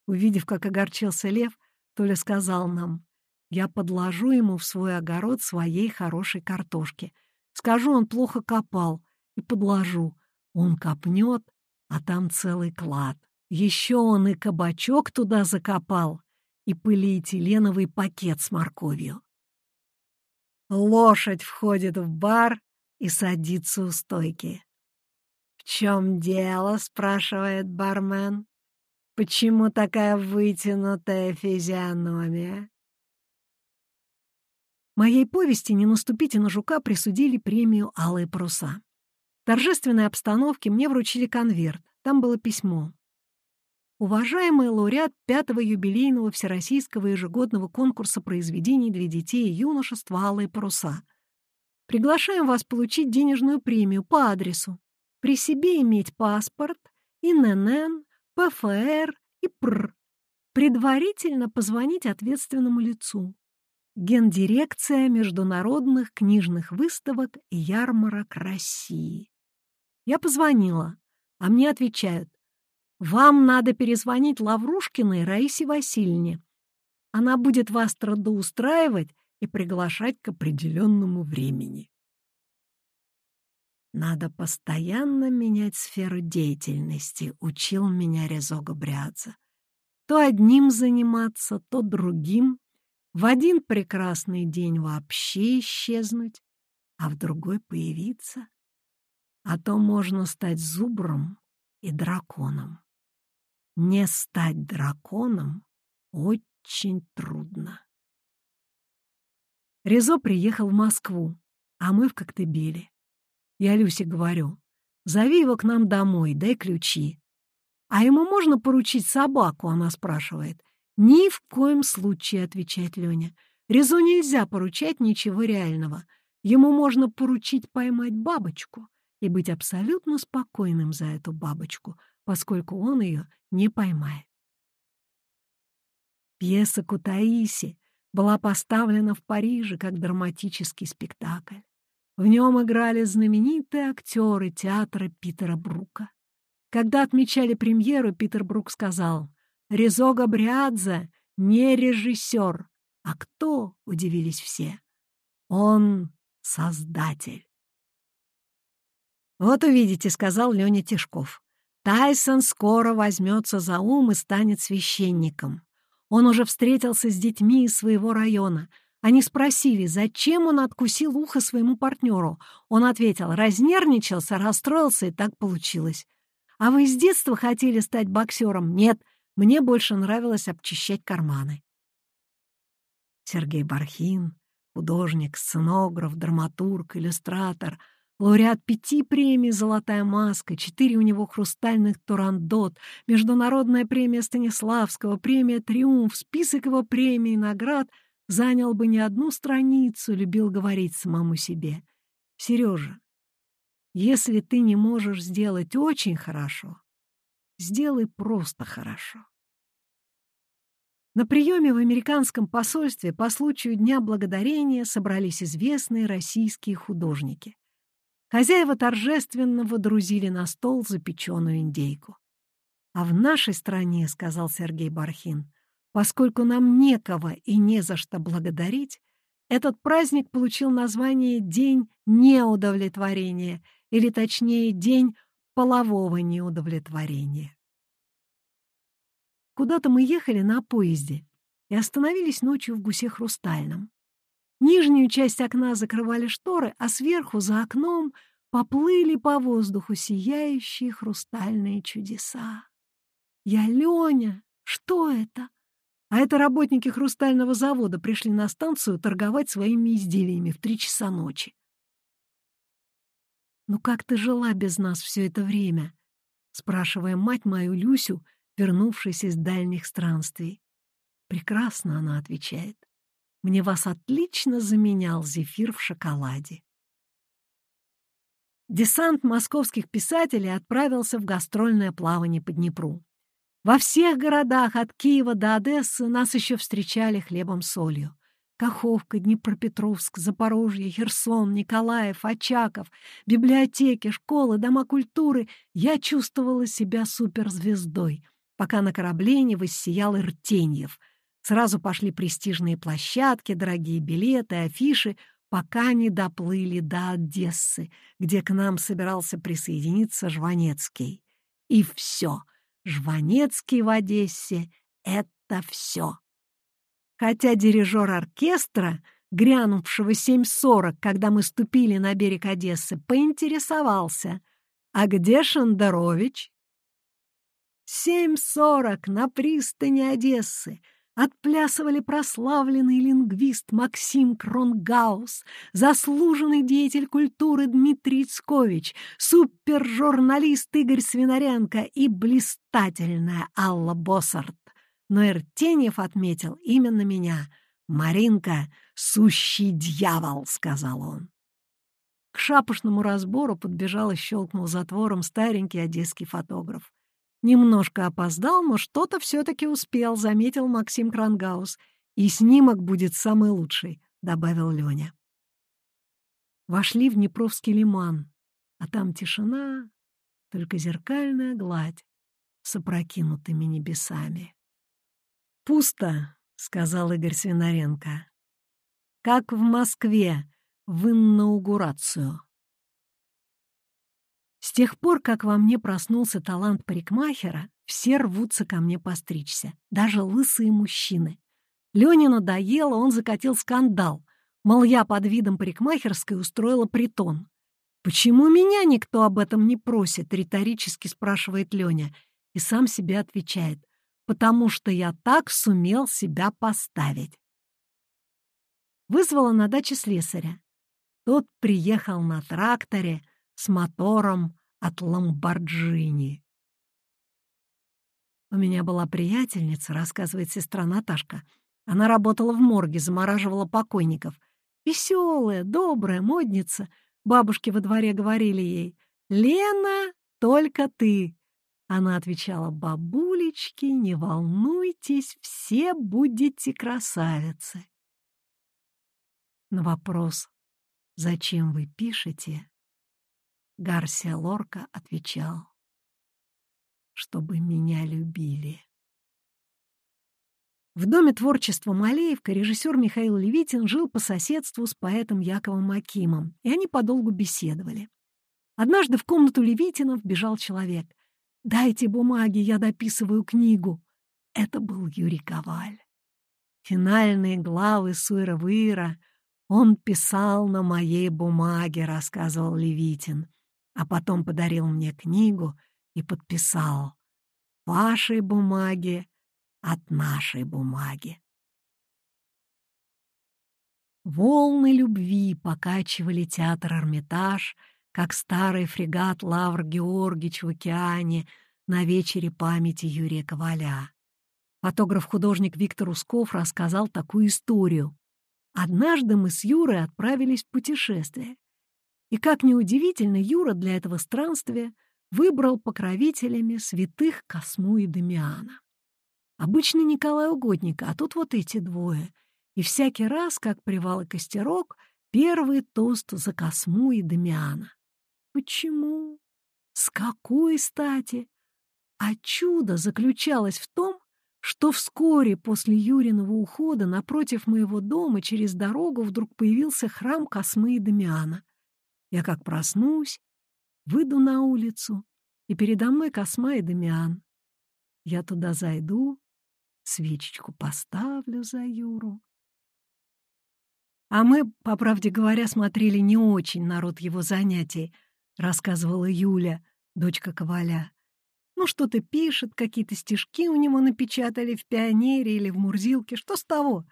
Увидев, как огорчился лев, Толя сказал нам, я подложу ему в свой огород своей хорошей картошки. Скажу, он плохо копал, и подложу. Он копнет, а там целый клад. Еще он и кабачок туда закопал, и полиэтиленовый пакет с морковью. Лошадь входит в бар и садится у стойки. «В чем дело?» — спрашивает бармен. «Почему такая вытянутая физиономия?» Моей повести «Не наступите на жука» присудили премию «Алые паруса». В торжественной обстановке мне вручили конверт. Там было письмо. Уважаемый лауреат пятого юбилейного Всероссийского ежегодного конкурса произведений для детей и юношества «Алые паруса». Приглашаем вас получить денежную премию по адресу. При себе иметь паспорт, ИНН, ПФР и ПР. Предварительно позвонить ответственному лицу. Гендирекция международных книжных выставок и ярмарок России. Я позвонила, а мне отвечают, «Вам надо перезвонить Лаврушкиной Раисе Васильевне. Она будет вас трудоустраивать и приглашать к определенному времени». «Надо постоянно менять сферу деятельности», — учил меня Резо Габрядзе. «То одним заниматься, то другим, в один прекрасный день вообще исчезнуть, а в другой появиться. А то можно стать зубром и драконом. Не стать драконом очень трудно. Резо приехал в Москву, а мы в Коктебеле. Я Люсе говорю, зови его к нам домой, дай ключи. А ему можно поручить собаку, она спрашивает. «Ни в коем случае», — отвечает Леня. «Резу нельзя поручать ничего реального. Ему можно поручить поймать бабочку и быть абсолютно спокойным за эту бабочку, поскольку он ее не поймает. Пьеса Кутаиси была поставлена в Париже как драматический спектакль. В нем играли знаменитые актеры театра Питера Брука. Когда отмечали премьеру, Питер Брук сказал, «Резо Габриадзе не режиссер, а кто?» — удивились все. «Он создатель». «Вот увидите», — сказал Леня Тишков. «Тайсон скоро возьмется за ум и станет священником. Он уже встретился с детьми из своего района. Они спросили, зачем он откусил ухо своему партнеру. Он ответил, разнервничался, расстроился, и так получилось. «А вы с детства хотели стать боксером?» «Нет, мне больше нравилось обчищать карманы». Сергей Бархин, художник, сценограф, драматург, иллюстратор — Лауреат пяти премий «Золотая маска», четыре у него хрустальных турандот, международная премия Станиславского, премия «Триумф», список его премий и наград занял бы не одну страницу, любил говорить самому себе. «Сережа, если ты не можешь сделать очень хорошо, сделай просто хорошо». На приеме в американском посольстве по случаю Дня Благодарения собрались известные российские художники. Хозяева торжественно водрузили на стол запеченную индейку. «А в нашей стране, — сказал Сергей Бархин, — поскольку нам некого и не за что благодарить, этот праздник получил название «День неудовлетворения», или точнее «День полового неудовлетворения». Куда-то мы ехали на поезде и остановились ночью в Гусе Хрустальном. Нижнюю часть окна закрывали шторы, а сверху, за окном, поплыли по воздуху сияющие хрустальные чудеса. «Я Леня! Что это?» А это работники хрустального завода пришли на станцию торговать своими изделиями в три часа ночи. «Ну как ты жила без нас все это время?» — спрашивая мать мою Люсю, вернувшись из дальних странствий. «Прекрасно», — она отвечает. Мне вас отлично заменял зефир в шоколаде. Десант московских писателей отправился в гастрольное плавание по Днепру. Во всех городах от Киева до Одессы нас еще встречали хлебом-солью. Каховка, Днепропетровск, Запорожье, Херсон, Николаев, Очаков, библиотеки, школы, дома культуры. Я чувствовала себя суперзвездой, пока на корабле не воссиял Иртеньев — Сразу пошли престижные площадки, дорогие билеты, афиши, пока не доплыли до Одессы, где к нам собирался присоединиться Жванецкий. И все. Жванецкий в Одессе — это все. Хотя дирижер оркестра, грянувшего 7.40, когда мы ступили на берег Одессы, поинтересовался, «А где Шендерович?» «7.40 на пристани Одессы», отплясывали прославленный лингвист Максим Кронгаус, заслуженный деятель культуры Дмитрий Цкович, супержурналист Игорь Свинаренко и блистательная Алла Боссарт. Но Иртеньев отметил именно меня. «Маринка — сущий дьявол», — сказал он. К шапошному разбору подбежал и щелкнул затвором старенький одесский фотограф. Немножко опоздал, но что-то все-таки успел, заметил Максим Крангаус. И снимок будет самый лучший, добавил Леня. Вошли в Днепровский лиман, а там тишина, только зеркальная гладь с опрокинутыми небесами. «Пусто», — сказал Игорь Свинаренко. «Как в Москве в инаугурацию». С тех пор, как во мне проснулся талант парикмахера, все рвутся ко мне постричься, даже лысые мужчины. Лене надоело, он закатил скандал. Мол, я под видом парикмахерской устроила притон. «Почему меня никто об этом не просит?» — риторически спрашивает Леня. И сам себе отвечает. «Потому что я так сумел себя поставить». Вызвала на даче слесаря. Тот приехал на тракторе, с мотором от Ламборджини. У меня была приятельница, рассказывает сестра Наташка. Она работала в морге, замораживала покойников. Веселая, добрая, модница. Бабушки во дворе говорили ей, «Лена, только ты!» Она отвечала, «Бабулечки, не волнуйтесь, все будете красавицы». На вопрос «Зачем вы пишете?» Гарсия Лорка отвечал, «Чтобы меня любили». В Доме творчества Малеевка режиссер Михаил Левитин жил по соседству с поэтом Яковом Акимом, и они подолгу беседовали. Однажды в комнату Левитина вбежал человек. «Дайте бумаги, я дописываю книгу». Это был Юрий Коваль. Финальные главы Суэра-Выра он писал на моей бумаге, рассказывал Левитин, а потом подарил мне книгу и подписал «Вашей бумаге от нашей бумаги. Волны любви покачивали театр Эрмитаж, как старый фрегат Лавр Георгич в океане на вечере памяти Юрия Коваля. Фотограф-художник Виктор Усков рассказал такую историю. Однажды мы с Юрой отправились в путешествие. И, как неудивительно, Юра для этого странствия выбрал покровителями святых Косму и Дамиана. Обычно Николай Угодник, а тут вот эти двое. И всякий раз, как привал и костерок, первый тост за Косму и Дамиана. Почему? С какой стати? А чудо заключалось в том, что вскоре после Юриного ухода напротив моего дома через дорогу вдруг появился храм Космы и Дамиана. Я как проснусь, выйду на улицу, и передо мной Косма и Дамиан. Я туда зайду, свечечку поставлю за Юру. А мы, по правде говоря, смотрели не очень народ его занятий, рассказывала Юля, дочка Коваля. Ну, что-то пишет, какие-то стишки у него напечатали в «Пионере» или в «Мурзилке», что с того?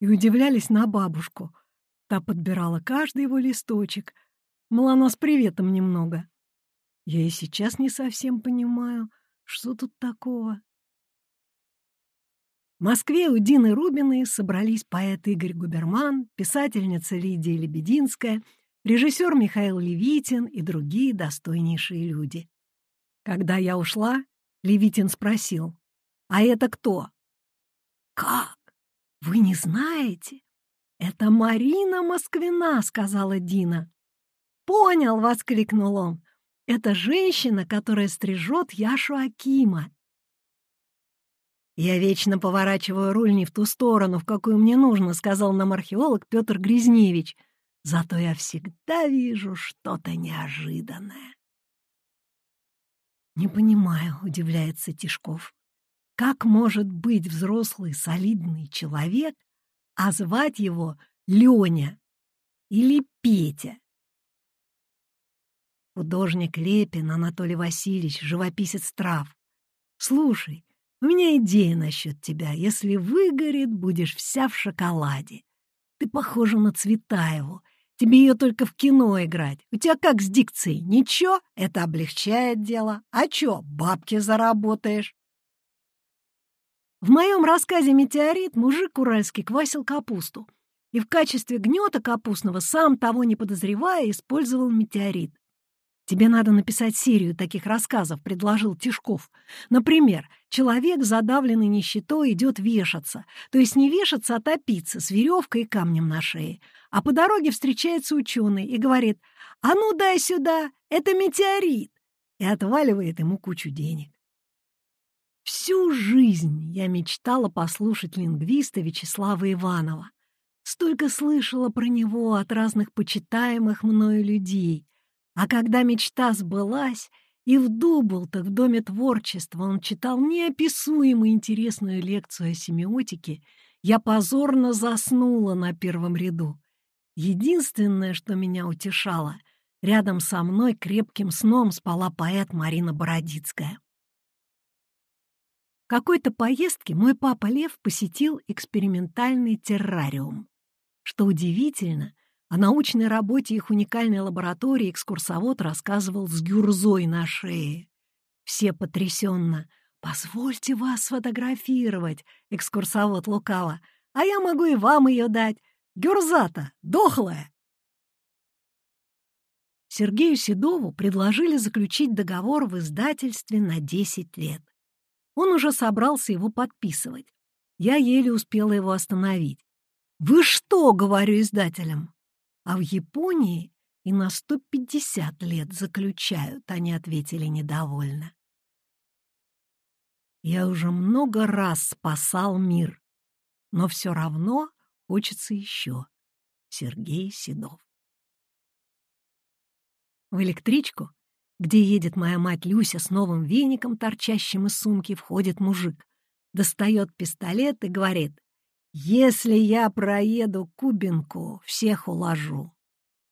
И удивлялись на бабушку. Та подбирала каждый его листочек. Мол, она с приветом немного. Я и сейчас не совсем понимаю, что тут такого. В Москве у Дины Рубиной собрались поэт Игорь Губерман, писательница Лидия Лебединская, режиссер Михаил Левитин и другие достойнейшие люди. Когда я ушла, Левитин спросил, «А это кто?» «Как? Вы не знаете?» «Это Марина Москвина», — сказала Дина. «Понял!» — воскликнул он. «Это женщина, которая стрижет Яшу Акима. «Я вечно поворачиваю руль не в ту сторону, в какую мне нужно», — сказал нам археолог Петр Грязневич. «Зато я всегда вижу что-то неожиданное». «Не понимаю», — удивляется Тишков. «Как может быть взрослый солидный человек, а звать его Леня или Петя?» Художник Лепин Анатолий Васильевич, живописец трав. «Слушай, у меня идея насчет тебя. Если выгорит, будешь вся в шоколаде. Ты похожа на Цветаеву. Тебе ее только в кино играть. У тебя как с дикцией? Ничего, это облегчает дело. А чё, бабки заработаешь? В моем рассказе «Метеорит» мужик уральский квасил капусту и в качестве гнета капустного, сам того не подозревая, использовал метеорит. «Тебе надо написать серию таких рассказов», — предложил Тишков. «Например, человек, задавленный нищетой, идет вешаться. То есть не вешаться, а топиться с веревкой и камнем на шее. А по дороге встречается ученый и говорит, «А ну дай сюда, это метеорит!» и отваливает ему кучу денег. Всю жизнь я мечтала послушать лингвиста Вячеслава Иванова. Столько слышала про него от разных почитаемых мною людей — а когда мечта сбылась, и в Дублтах, в Доме творчества, он читал неописуемо интересную лекцию о семиотике, я позорно заснула на первом ряду. Единственное, что меня утешало, рядом со мной крепким сном спала поэт Марина Бородицкая. В какой-то поездке мой папа Лев посетил экспериментальный террариум. Что удивительно, о научной работе их уникальной лаборатории экскурсовод рассказывал с гюрзой на шее. Все потрясенно. «Позвольте вас сфотографировать», — экскурсовод лукаво. «А я могу и вам ее дать. Гюрза-то дохлая». Сергею Седову предложили заключить договор в издательстве на 10 лет. Он уже собрался его подписывать. Я еле успела его остановить. «Вы что?» — говорю издателям. А в Японии и на 150 лет заключают, они ответили недовольно. Я уже много раз спасал мир, но все равно хочется еще. Сергей Седов. В электричку, где едет моя мать Люся с новым веником, торчащим из сумки, входит мужик, достает пистолет и говорит, «Если я проеду Кубинку, всех уложу».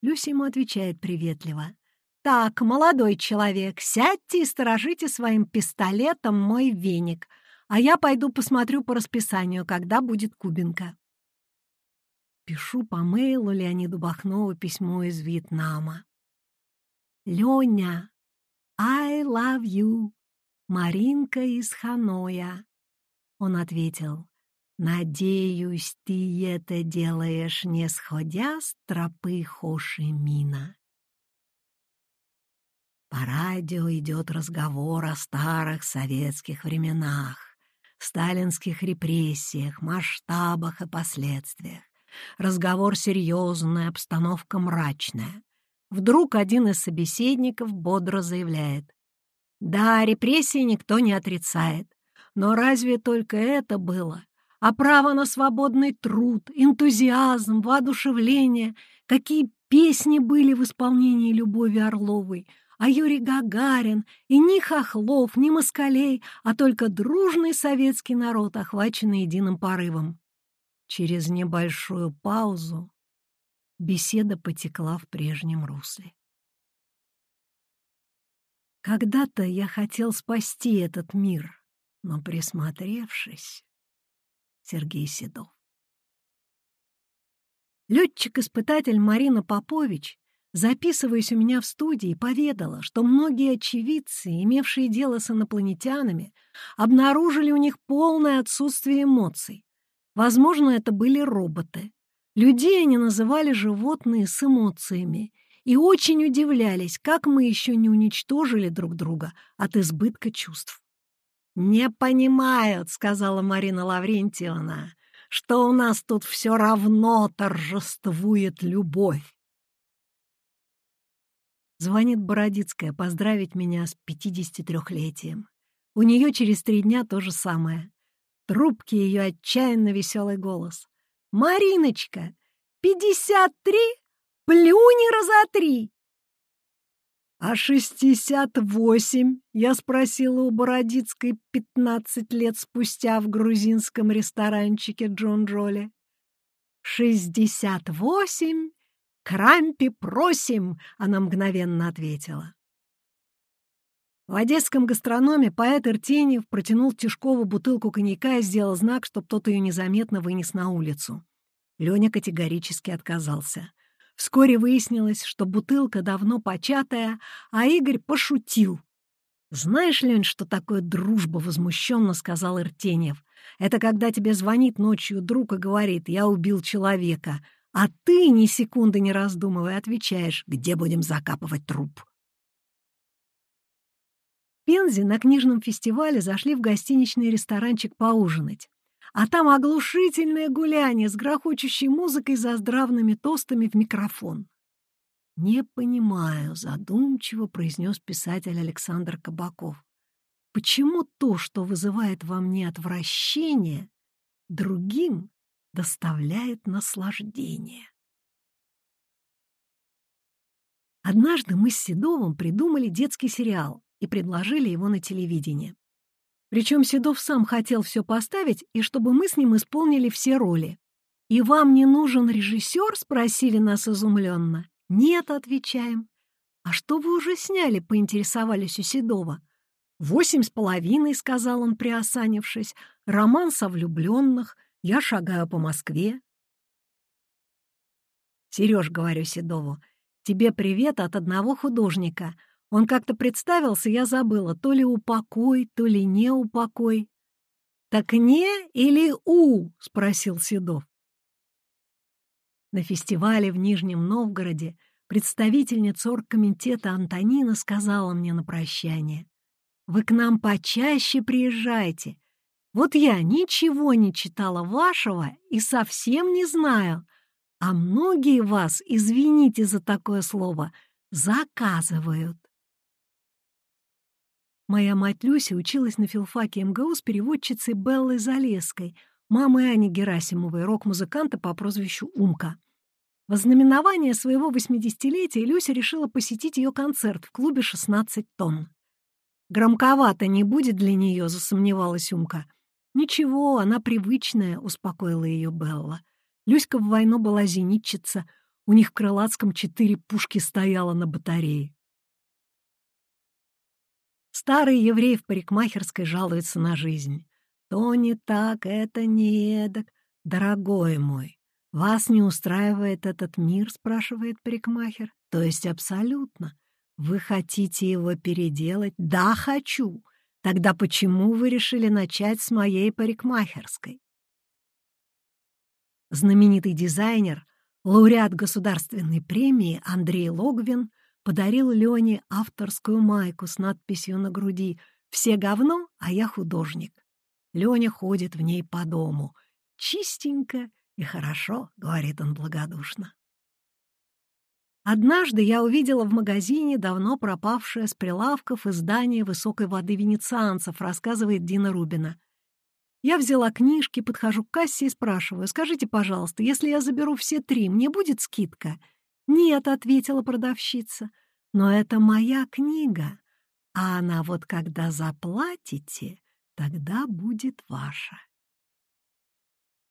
Люся ему отвечает приветливо, «Так, молодой человек, сядьте и сторожите своим пистолетом мой веник, а я пойду посмотрю по расписанию, когда будет Кубинка». Пишу по мейлу Леониду Бахнову письмо из Вьетнама. Леня, I love you, Маринка из Ханоя. Он ответил, «Надеюсь, ты это делаешь, не сходя с тропы Хошимина». По радио идет разговор о старых советских временах, сталинских репрессиях, масштабах и последствиях. Разговор серьезный, обстановка мрачная. Вдруг один из собеседников бодро заявляет. Да, репрессии никто не отрицает. Но разве только это было? А право на свободный труд, энтузиазм, воодушевление, какие песни были в исполнении Любови Орловой, а Юрий Гагарин, и ни хохлов, ни москалей, а только дружный советский народ, охваченный единым порывом. Через небольшую паузу беседа потекла в прежнем русле. Когда-то я хотел спасти этот мир, но, присмотревшись, Сергей Седов. Летчик-испытатель Марина Попович, записываясь у меня в студии, поведала, что многие очевидцы, имевшие дело с инопланетянами, обнаружили у них полное отсутствие эмоций. Возможно, это были роботы. Людей они называли животные с эмоциями и очень удивлялись, как мы еще не уничтожили друг друга от избытка чувств. «Не понимают», — сказала Марина Лаврентьевна, «что у нас тут все равно торжествует любовь». Звонит Бородицкая поздравить меня с 53-летием. У нее через три дня то же самое. Трубки ее отчаянно веселый голос. Мариночка, пятьдесят три? Плюни раза три!» «А шестьдесят восемь?» — я спросила у Бородицкой пятнадцать лет спустя в грузинском ресторанчике Джон Джоли. «Шестьдесят восемь? Крампи просим!» — она мгновенно ответила. В одесском гастрономе поэт Иртеньев протянул Тишкову бутылку коньяка и сделал знак, чтоб тот ее незаметно вынес на улицу. Леня категорически отказался. Вскоре выяснилось, что бутылка давно початая, а Игорь пошутил. «Знаешь, Лень, что такое дружба?» — возмущенно сказал Иртеньев. «Это когда тебе звонит ночью друг и говорит, я убил человека, а ты, ни секунды не раздумывая, отвечаешь, где будем закапывать труп». Пензе на книжном фестивале зашли в гостиничный ресторанчик поужинать. А там оглушительное гуляние с грохочущей музыкой за здравными тостами в микрофон. «Не понимаю», — задумчиво произнес писатель Александр Кабаков. «Почему то, что вызывает во мне отвращение, другим доставляет наслаждение?» Однажды мы с Седовым придумали детский сериал и предложили его на телевидение. Причем Седов сам хотел все поставить, и чтобы мы с ним исполнили все роли. «И вам не нужен режиссер?» — спросили нас изумленно. «Нет», — отвечаем. «А что вы уже сняли?» — поинтересовались у Седова. «Восемь с половиной», — сказал он, приосанившись. «Роман со влюбленных. Я шагаю по Москве». «Сереж», — говорю Седову, — «тебе привет от одного художника. Он как-то представился, я забыла, то ли упокой, то ли не упокой. «Так не или у?» — спросил Седов. На фестивале в Нижнем Новгороде представительница оргкомитета Антонина сказала мне на прощание. «Вы к нам почаще приезжайте. Вот я ничего не читала вашего и совсем не знаю, а многие вас, извините за такое слово, заказывают». Моя мать Люся училась на филфаке МГУ с переводчицей Беллой Залеской, мамой Ани Герасимовой, рок-музыканта по прозвищу Умка. В ознаменование своего 80-летия Люся решила посетить ее концерт в клубе «16 тонн». «Громковато не будет для нее», — засомневалась Умка. «Ничего, она привычная», — успокоила ее Белла. Люська в войну была зенитчица, у них в Крылатском четыре пушки стояло на батарее. Старый еврей в парикмахерской жалуется на жизнь. То не так, это не эдак. Дорогой мой, вас не устраивает этот мир, спрашивает парикмахер. То есть абсолютно. Вы хотите его переделать? Да, хочу. Тогда почему вы решили начать с моей парикмахерской? Знаменитый дизайнер, лауреат государственной премии Андрей Логвин подарил Лене авторскую майку с надписью на груди «Все говно, а я художник». Леня ходит в ней по дому. «Чистенько и хорошо», — говорит он благодушно. Однажды я увидела в магазине давно пропавшее с прилавков издание высокой воды венецианцев, рассказывает Дина Рубина. Я взяла книжки, подхожу к кассе и спрашиваю, скажите, пожалуйста, если я заберу все три, мне будет скидка? «Нет», — ответила продавщица, — «но это моя книга, а она вот когда заплатите, тогда будет ваша».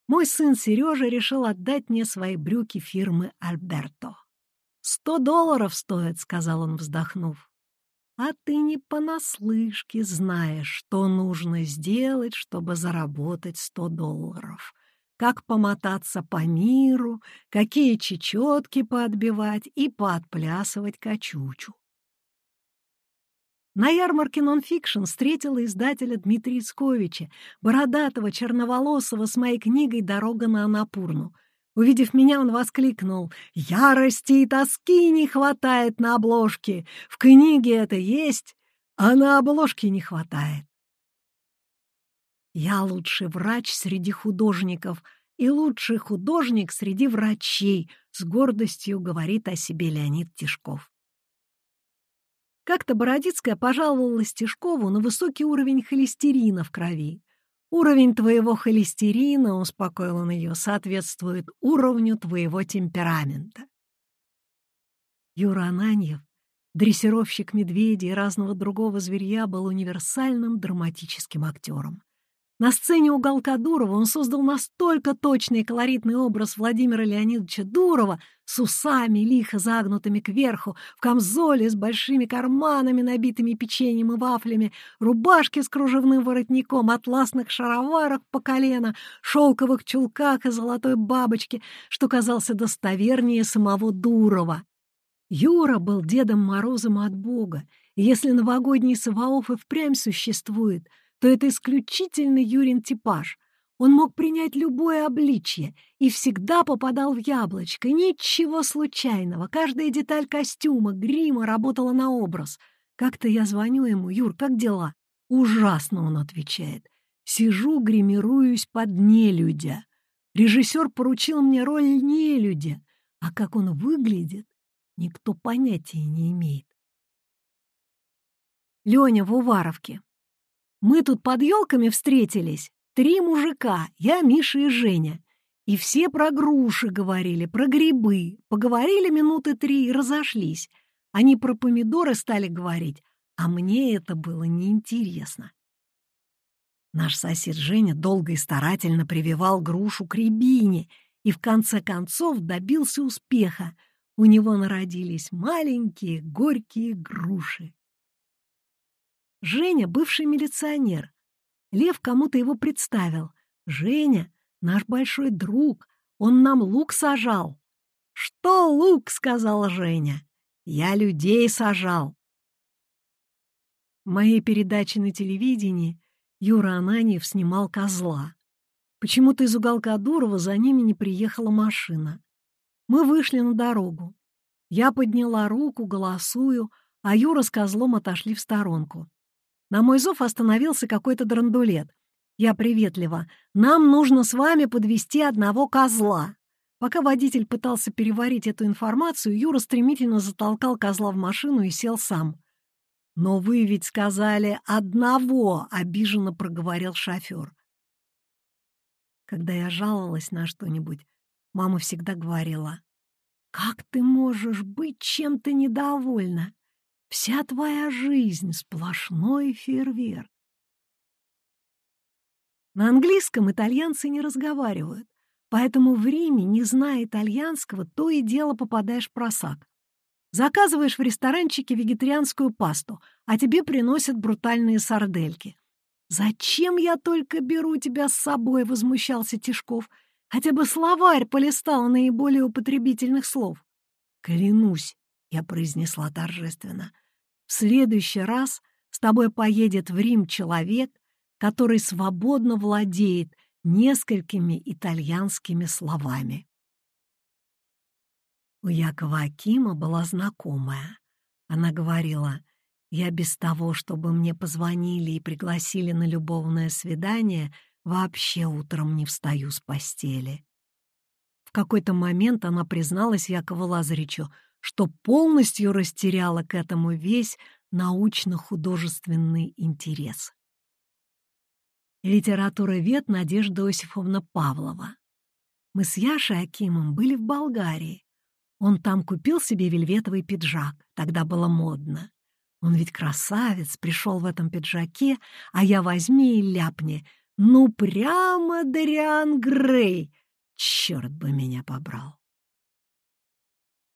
Мой сын Сережа решил отдать мне свои брюки фирмы «Альберто». «Сто долларов стоит», — сказал он, вздохнув. «А ты не понаслышке знаешь, что нужно сделать, чтобы заработать сто долларов», как помотаться по миру, какие чечетки поотбивать и поотплясывать качучу. На ярмарке нонфикшн встретила издателя Дмитрия Исковича, бородатого, черноволосого, с моей книгой «Дорога на Анапурну». Увидев меня, он воскликнул «Ярости и тоски не хватает на обложке! В книге это есть, а на обложке не хватает!» Я лучший врач среди художников и лучший художник среди врачей, с гордостью говорит о себе Леонид Тишков. Как-то Бородицкая пожаловалась Тишкову на высокий уровень холестерина в крови. «Уровень твоего холестерина, — успокоил он ее, — соответствует уровню твоего темперамента». Юра Ананьев, дрессировщик медведей и разного другого зверья, был универсальным драматическим актером. На сцене уголка Дурова он создал настолько точный и колоритный образ Владимира Леонидовича Дурова с усами, лихо загнутыми кверху, в камзоле с большими карманами, набитыми печеньем и вафлями, рубашке с кружевным воротником, атласных шароварах по колено, шелковых чулках и золотой бабочке, что казался достовернее самого Дурова. Юра был Дедом Морозом от Бога, и если новогодний Саваоф и впрямь существует — то это исключительно Юрин типаж. Он мог принять любое обличье и всегда попадал в яблочко. Ничего случайного. Каждая деталь костюма, грима работала на образ. Как-то я звоню ему, «Юр, как дела?» «Ужасно», — он отвечает. «Сижу, гримируюсь под нелюдя. Режиссер поручил мне роль нелюдя, а как он выглядит, никто понятия не имеет». Леня в Уваровке. Мы тут под елками встретились. Три мужика, я, Миша и Женя. И все про груши говорили, про грибы. Поговорили минуты три и разошлись. Они про помидоры стали говорить, а мне это было неинтересно. Наш сосед Женя долго и старательно прививал грушу к рябине и в конце концов добился успеха. У него народились маленькие горькие груши. Женя — бывший милиционер. Лев кому-то его представил. «Женя — наш большой друг, он нам лук сажал». «Что лук?» — сказала Женя. «Я людей сажал». В моей передаче на телевидении Юра Ананьев снимал козла. Почему-то из уголка Дурова за ними не приехала машина. Мы вышли на дорогу. Я подняла руку, голосую, а Юра с козлом отошли в сторонку. На мой зов остановился какой-то драндулет. Я приветливо. «Нам нужно с вами подвести одного козла». Пока водитель пытался переварить эту информацию, Юра стремительно затолкал козла в машину и сел сам. «Но вы ведь сказали одного!» — обиженно проговорил шофер. Когда я жаловалась на что-нибудь, мама всегда говорила, «Как ты можешь быть чем-то недовольна? Вся твоя жизнь — сплошной фейерверк». На английском итальянцы не разговаривают, поэтому в Риме, не зная итальянского, то и дело попадаешь в просак. Заказываешь в ресторанчике вегетарианскую пасту, а тебе приносят брутальные сардельки. «Зачем я только беру тебя с собой?» — возмущался Тишков. «Хотя бы словарь полистал наиболее употребительных слов». «Клянусь», — я произнесла торжественно, «в следующий раз с тобой поедет в Рим человек, который свободно владеет несколькими итальянскими словами». У Якова Акима была знакомая. Она говорила, я без того, чтобы мне позвонили и пригласили на любовное свидание, вообще утром не встаю с постели. В какой-то момент она призналась Якову Лазаричу, что полностью растеряла к этому весь научно-художественный интерес. Литературовед Надежда Осифовна Павлова. Мы с Яшей Акимом были в Болгарии. Он там купил себе вельветовый пиджак, тогда было модно. Он ведь красавец, пришел в этом пиджаке, а я возьми и ляпни. Ну, прямо Дариан Грей! Черт бы меня побрал!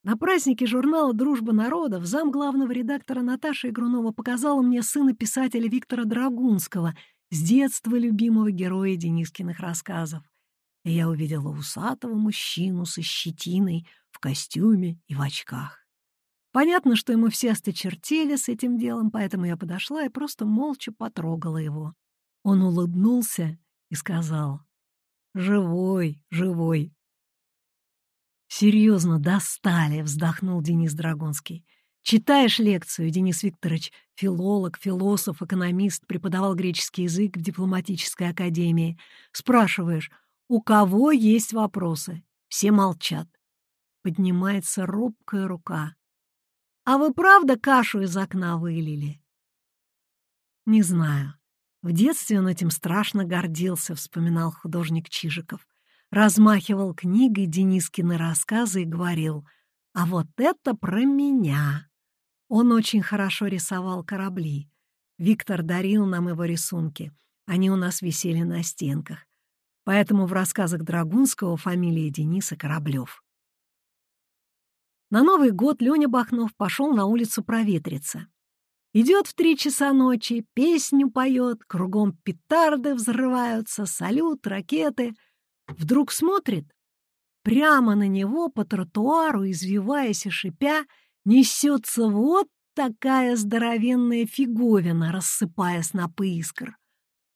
На празднике журнала «Дружба народов» зам главного редактора Наташа Игрунова показала мне сына писателя Виктора Драгунского, с детства любимого героя Денискиных рассказов. И я увидела усатого мужчину со щетиной, в костюме и в очках. Понятно, что ему все осточертели с этим делом, поэтому я подошла и просто молча потрогала его. Он улыбнулся и сказал «Живой, живой». «Серьезно, достали!» — вздохнул Денис Драгонский. «Читаешь лекцию, Денис Викторович, филолог, философ, экономист, преподавал греческий язык в дипломатической академии. Спрашиваешь, у кого есть вопросы? Все молчат. Поднимается робкая рука. А вы правда кашу из окна вылили? Не знаю. В детстве он этим страшно гордился, вспоминал художник Чижиков. Размахивал книгой Денискины рассказы и говорил, а вот это про меня. Он очень хорошо рисовал корабли. Виктор дарил нам его рисунки. Они у нас висели на стенках. Поэтому в рассказах Драгунского фамилия Дениса Кораблев. На Новый год Леня Бахнов пошел на улицу проветриться. Идет в три часа ночи, песню поет, кругом петарды взрываются, салют, ракеты. Вдруг смотрит, прямо на него по тротуару, извиваясь и шипя, несется вот такая здоровенная фиговина, рассыпая снопы искр.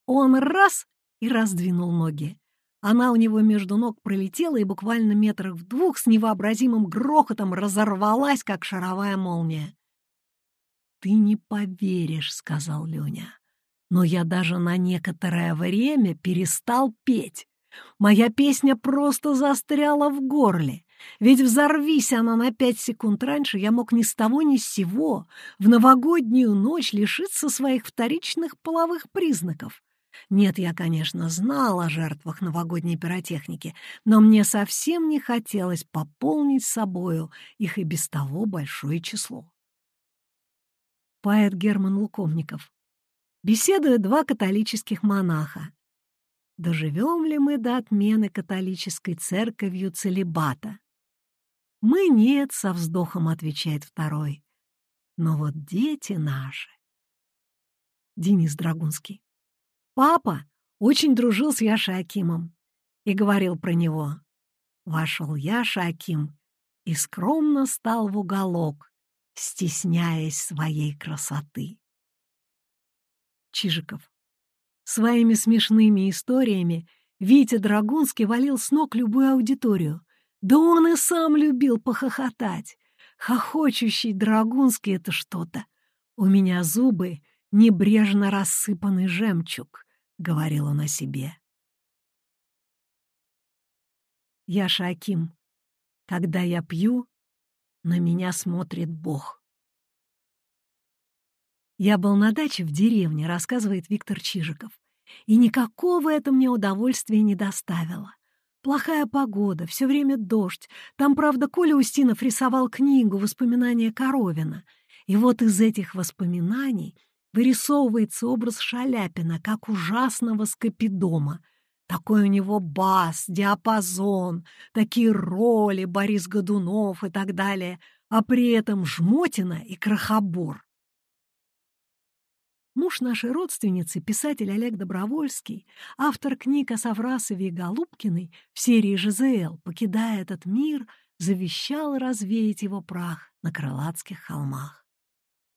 Он раз и раздвинул ноги. Она у него между ног пролетела и буквально метрах в двух с невообразимым грохотом разорвалась, как шаровая молния. «Ты не поверишь», — сказал Леня. «Но я даже на некоторое время перестал петь. Моя песня просто застряла в горле. Ведь взорвись она на пять секунд раньше, я мог ни с того ни с сего в новогоднюю ночь лишиться своих вторичных половых признаков. Нет, я, конечно, знал о жертвах новогодней пиротехники, но мне совсем не хотелось пополнить собою их и без того большое число. Поэт Герман Лукомников. Беседуют два католических монаха. Доживем ли мы до отмены католической церковью целебата? Мы нет, со вздохом отвечает второй. Но вот дети наши. Денис Драгунский. Папа очень дружил с Яшей Акимом и говорил про него. Вошел Яша Аким и скромно стал в уголок, стесняясь своей красоты. Чижиков. Своими смешными историями Витя Драгунский валил с ног любую аудиторию. Да он и сам любил похохотать. хохочущий драгунский — это что-то. У меня зубы небрежно рассыпанный жемчуг, — говорил он о себе. Я Шаким. Когда я пью, на меня смотрит Бог. Я был на даче в деревне, рассказывает Виктор Чижиков, и никакого это мне удовольствия не доставило. Плохая погода, все время дождь. Там, правда, Коля Устинов рисовал книгу «Воспоминания Коровина». И вот из этих воспоминаний вырисовывается образ Шаляпина, как ужасного скопидома. Такой у него бас, диапазон, такие роли Борис Годунов и так далее, а при этом жмотина и крохобор. Муж нашей родственницы, писатель Олег Добровольский, автор книг о Саврасове и Голубкиной в серии «ЖЗЛ», покидая этот мир, завещал развеять его прах на Крылатских холмах.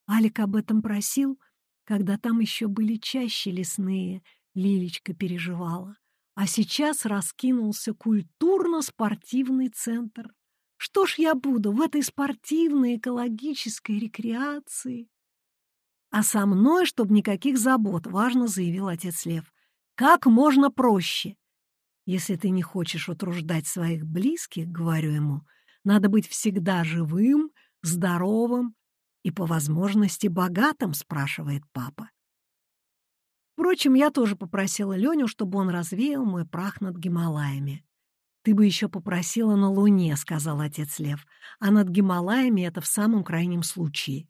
Алик об этом просил, когда там еще были чаще лесные, Лилечка переживала. А сейчас раскинулся культурно-спортивный центр. Что ж я буду в этой спортивной экологической рекреации? А со мной, чтоб никаких забот, важно заявил отец Лев. Как можно проще. Если ты не хочешь утруждать своих близких, говорю ему, надо быть всегда живым, здоровым и, по возможности, богатым, спрашивает папа. Впрочем, я тоже попросила Леню, чтобы он развеял мой прах над Гималаями. «Ты бы еще попросила на Луне», — сказал отец Лев, «а над Гималаями это в самом крайнем случае».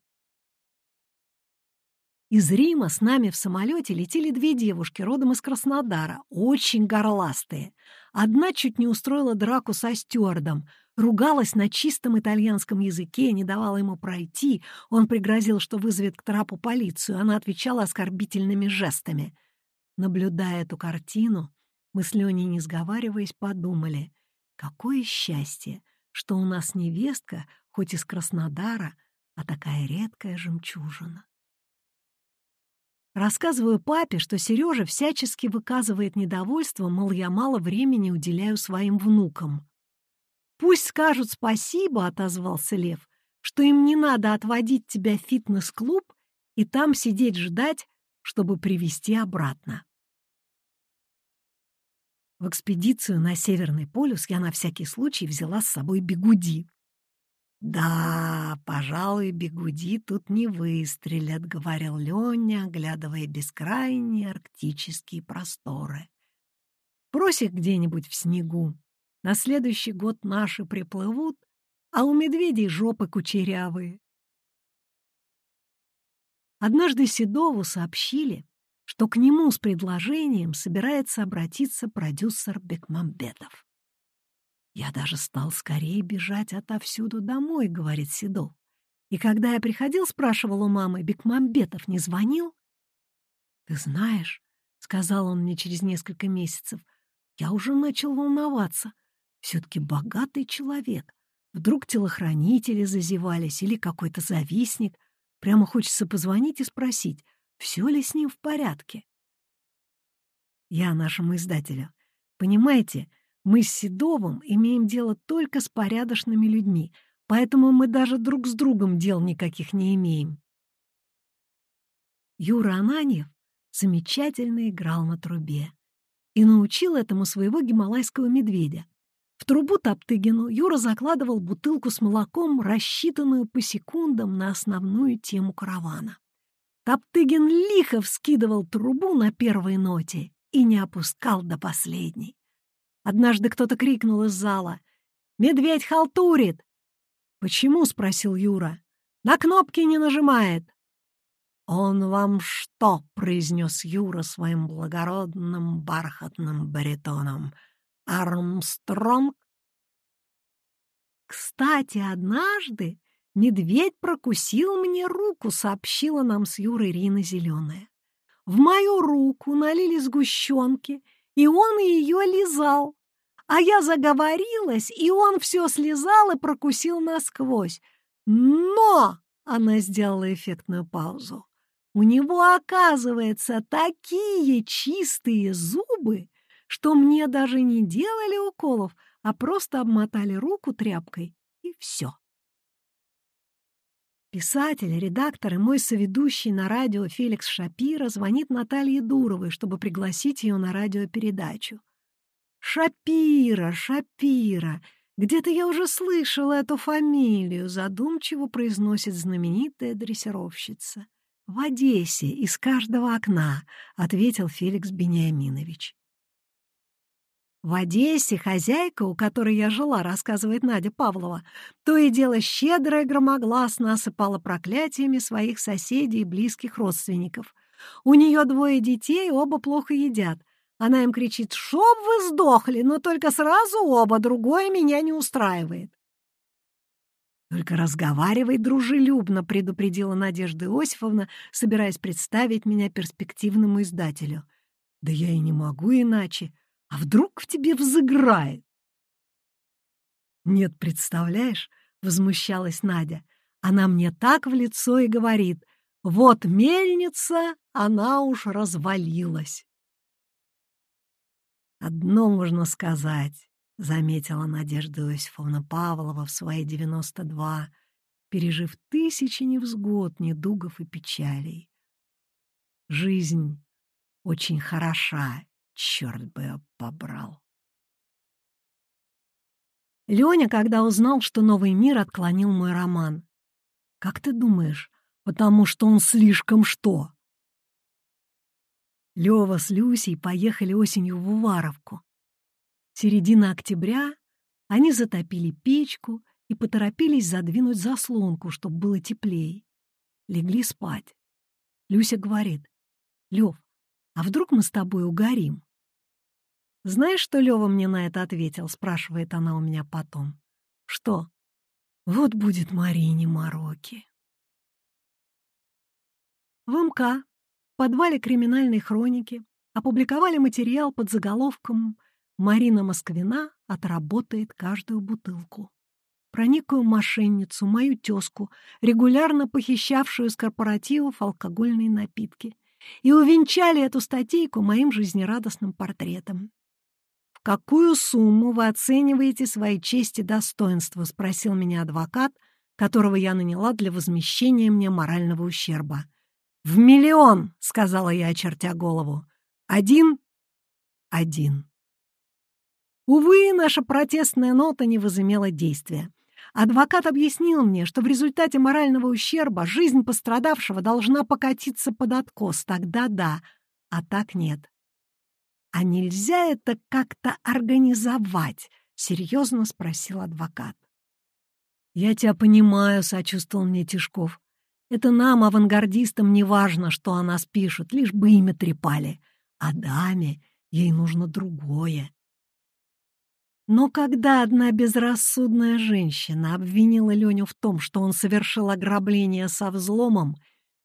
Из Рима с нами в самолете летели две девушки, родом из Краснодара, очень горластые. Одна чуть не устроила драку со стюардом, ругалась на чистом итальянском языке, не давала ему пройти. Он пригрозил, что вызовет к трапу полицию. Она отвечала оскорбительными жестами. Наблюдая эту картину, мы с Леней, не сговариваясь, подумали, какое счастье, что у нас невестка, хоть из Краснодара, а такая редкая жемчужина. Рассказываю папе, что Сережа всячески выказывает недовольство, мол, я мало времени уделяю своим внукам. «Пусть скажут спасибо», — отозвался Лев, «что им не надо отводить тебя в фитнес-клуб и там сидеть ждать, чтобы привести обратно». В экспедицию на Северный полюс я на всякий случай взяла с собой бегуди. «Да, пожалуй, бегуди тут не выстрелят», — говорил Леня, оглядывая бескрайние арктические просторы. «Брось где-нибудь в снегу. На следующий год наши приплывут, а у медведей жопы кучерявые». Однажды Седову сообщили, что к нему с предложением собирается обратиться продюсер Бекмамбетов. Я даже стал скорее бежать отовсюду домой, говорит Седов. И когда я приходил, спрашивал у мамы, Бекмамбетов не звонил? Ты знаешь, — сказал он мне через несколько месяцев, — я уже начал волноваться. Все-таки богатый человек. Вдруг телохранители зазевались или какой-то завистник. Прямо хочется позвонить и спросить, все ли с ним в порядке. Я нашему издателю. Понимаете, мы с Седовым имеем дело только с порядочными людьми, поэтому мы даже друг с другом дел никаких не имеем. Юра Ананьев замечательно играл на трубе и научил этому своего гималайского медведя. В трубу Топтыгину Юра закладывал бутылку с молоком, рассчитанную по секундам на основную тему каравана. Топтыгин лихо вскидывал трубу на первой ноте и не опускал до последней. Однажды кто-то крикнул из зала. «Медведь халтурит!» «Почему?» — спросил Юра. «На кнопки не нажимает». «Он вам что?» — произнес Юра своим благородным бархатным баритоном. «Армстронг?» «Кстати, однажды медведь прокусил мне руку», — сообщила нам с Юрой Рина Зеленая. «В мою руку налили сгущенки, и он ее лизал. А я заговорилась, и он все слезал и прокусил насквозь. Но, она сделала эффектную паузу, у него, оказывается, такие чистые зубы, что мне даже не делали уколов, а просто обмотали руку тряпкой, и все. Писатель, редактор и мой соведущий на радио Феликс Шапира звонит Наталье Дуровой, чтобы пригласить ее на радиопередачу. «Шапира, Шапира! Где-то я уже слышала эту фамилию», — задумчиво произносит знаменитая дрессировщица. «В Одессе, из каждого окна», — ответил Феликс Бениаминович. В Одессе хозяйка, у которой я жила, рассказывает Надя Павлова, то и дело щедро и громогласно осыпала проклятиями своих соседей и близких родственников. У нее двое детей, оба плохо едят. Она им кричит «Чтоб вы сдохли, но только сразу оба, другое меня не устраивает». «Только разговаривай дружелюбно», — предупредила Надежда Иосифовна, собираясь представить меня перспективному издателю. «Да я и не могу иначе. А вдруг в тебе взыграет? Нет, представляешь, возмущалась Надя. Она мне так в лицо и говорит, вот мельница, она уж развалилась. Одно можно сказать, заметила Надежда Иосифовна Павлова в свои девяносто два, пережив тысячи невзгод, недугов и печалей. Жизнь очень хороша Черт бы я побрал. Леня, когда узнал, что новый мир отклонил мой роман. Как ты думаешь, потому что он слишком что? Лёва с Люсей поехали осенью в Уваровку. Середина октября они затопили печку и поторопились задвинуть заслонку, чтобы было теплее. Легли спать. Люся говорит, «Лев, а вдруг мы с тобой угорим?» «Знаешь, что Лёва мне на это ответил?» — спрашивает она у меня потом. «Что?» «Вот будет Марине мороки». В МК, подвале криминальной хроники, опубликовали материал под заголовком «Марина Москвина отработает каждую бутылку». Про некую мошенницу, мою тезку, регулярно похищавшую из корпоративов алкогольные напитки, и увенчали эту статейку моим жизнерадостным портретом. «Какую сумму вы оцениваете свои честь и достоинство?» — спросил меня адвокат, которого я наняла для возмещения мне морального ущерба. «В миллион!» — сказала я, очертя голову. «Один?» «Один». Увы, наша протестная нота не возымела действия. Адвокат объяснил мне, что в результате морального ущерба жизнь пострадавшего должна покатиться под откос. Тогда да, а так нет. «А нельзя это как-то организовать?» — серьезно спросил адвокат. «Я тебя понимаю», — сочувствовал мне Тишков. «Это нам, авангардистам, не важно, что о нас пишут, лишь бы имя трепали. А даме ей нужно другое». Но когда одна безрассудная женщина обвинила Леню в том, что он совершил ограбление со взломом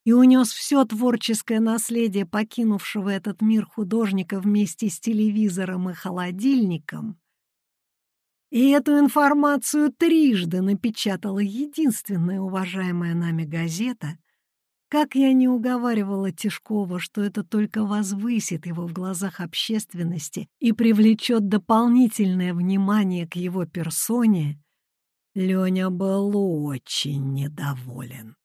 и унес все творческое наследие покинувшего этот мир художника вместе с телевизором и холодильником. И эту информацию трижды напечатала единственная уважаемая нами газета, как я не уговаривала Тишкова, что это только возвысит его в глазах общественности и привлечет дополнительное внимание к его персоне, Леня был очень недоволен.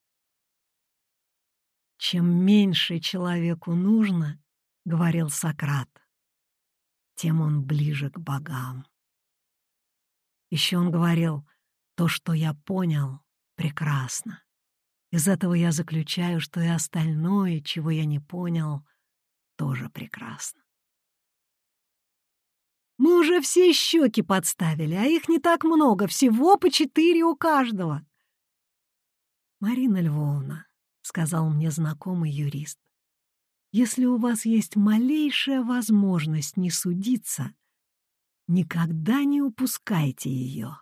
«Чем меньше человеку нужно, — говорил Сократ, — тем он ближе к богам». Еще он говорил, «То, что я понял, прекрасно. Из этого я заключаю, что и остальное, чего я не понял, тоже прекрасно». Мы уже все щеки подставили, а их не так много, всего по четыре у каждого. Марина Львовна, сказал мне знакомый юрист. Если у вас есть малейшая возможность не судиться, никогда не упускайте ее.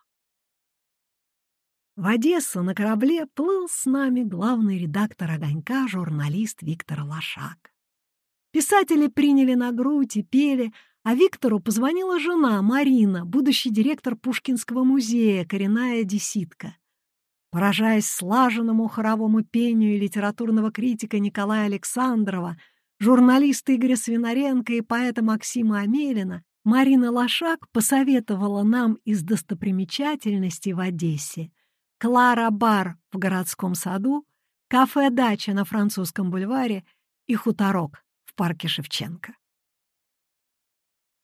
В Одессу на корабле плыл с нами главный редактор «Огонька» журналист Виктор Лошак. Писатели приняли на грудь и пели, а Виктору позвонила жена Марина, будущий директор Пушкинского музея, коренная одесситка. Поражаясь слаженному хоровому пению литературного критика Николая Александрова, журналиста Игоря Свинаренко и поэта Максима Амелина, Марина Лошак посоветовала нам из достопримечательностей в Одессе Клара-бар в городском саду, кафе-дача на французском бульваре и хуторок в парке Шевченко.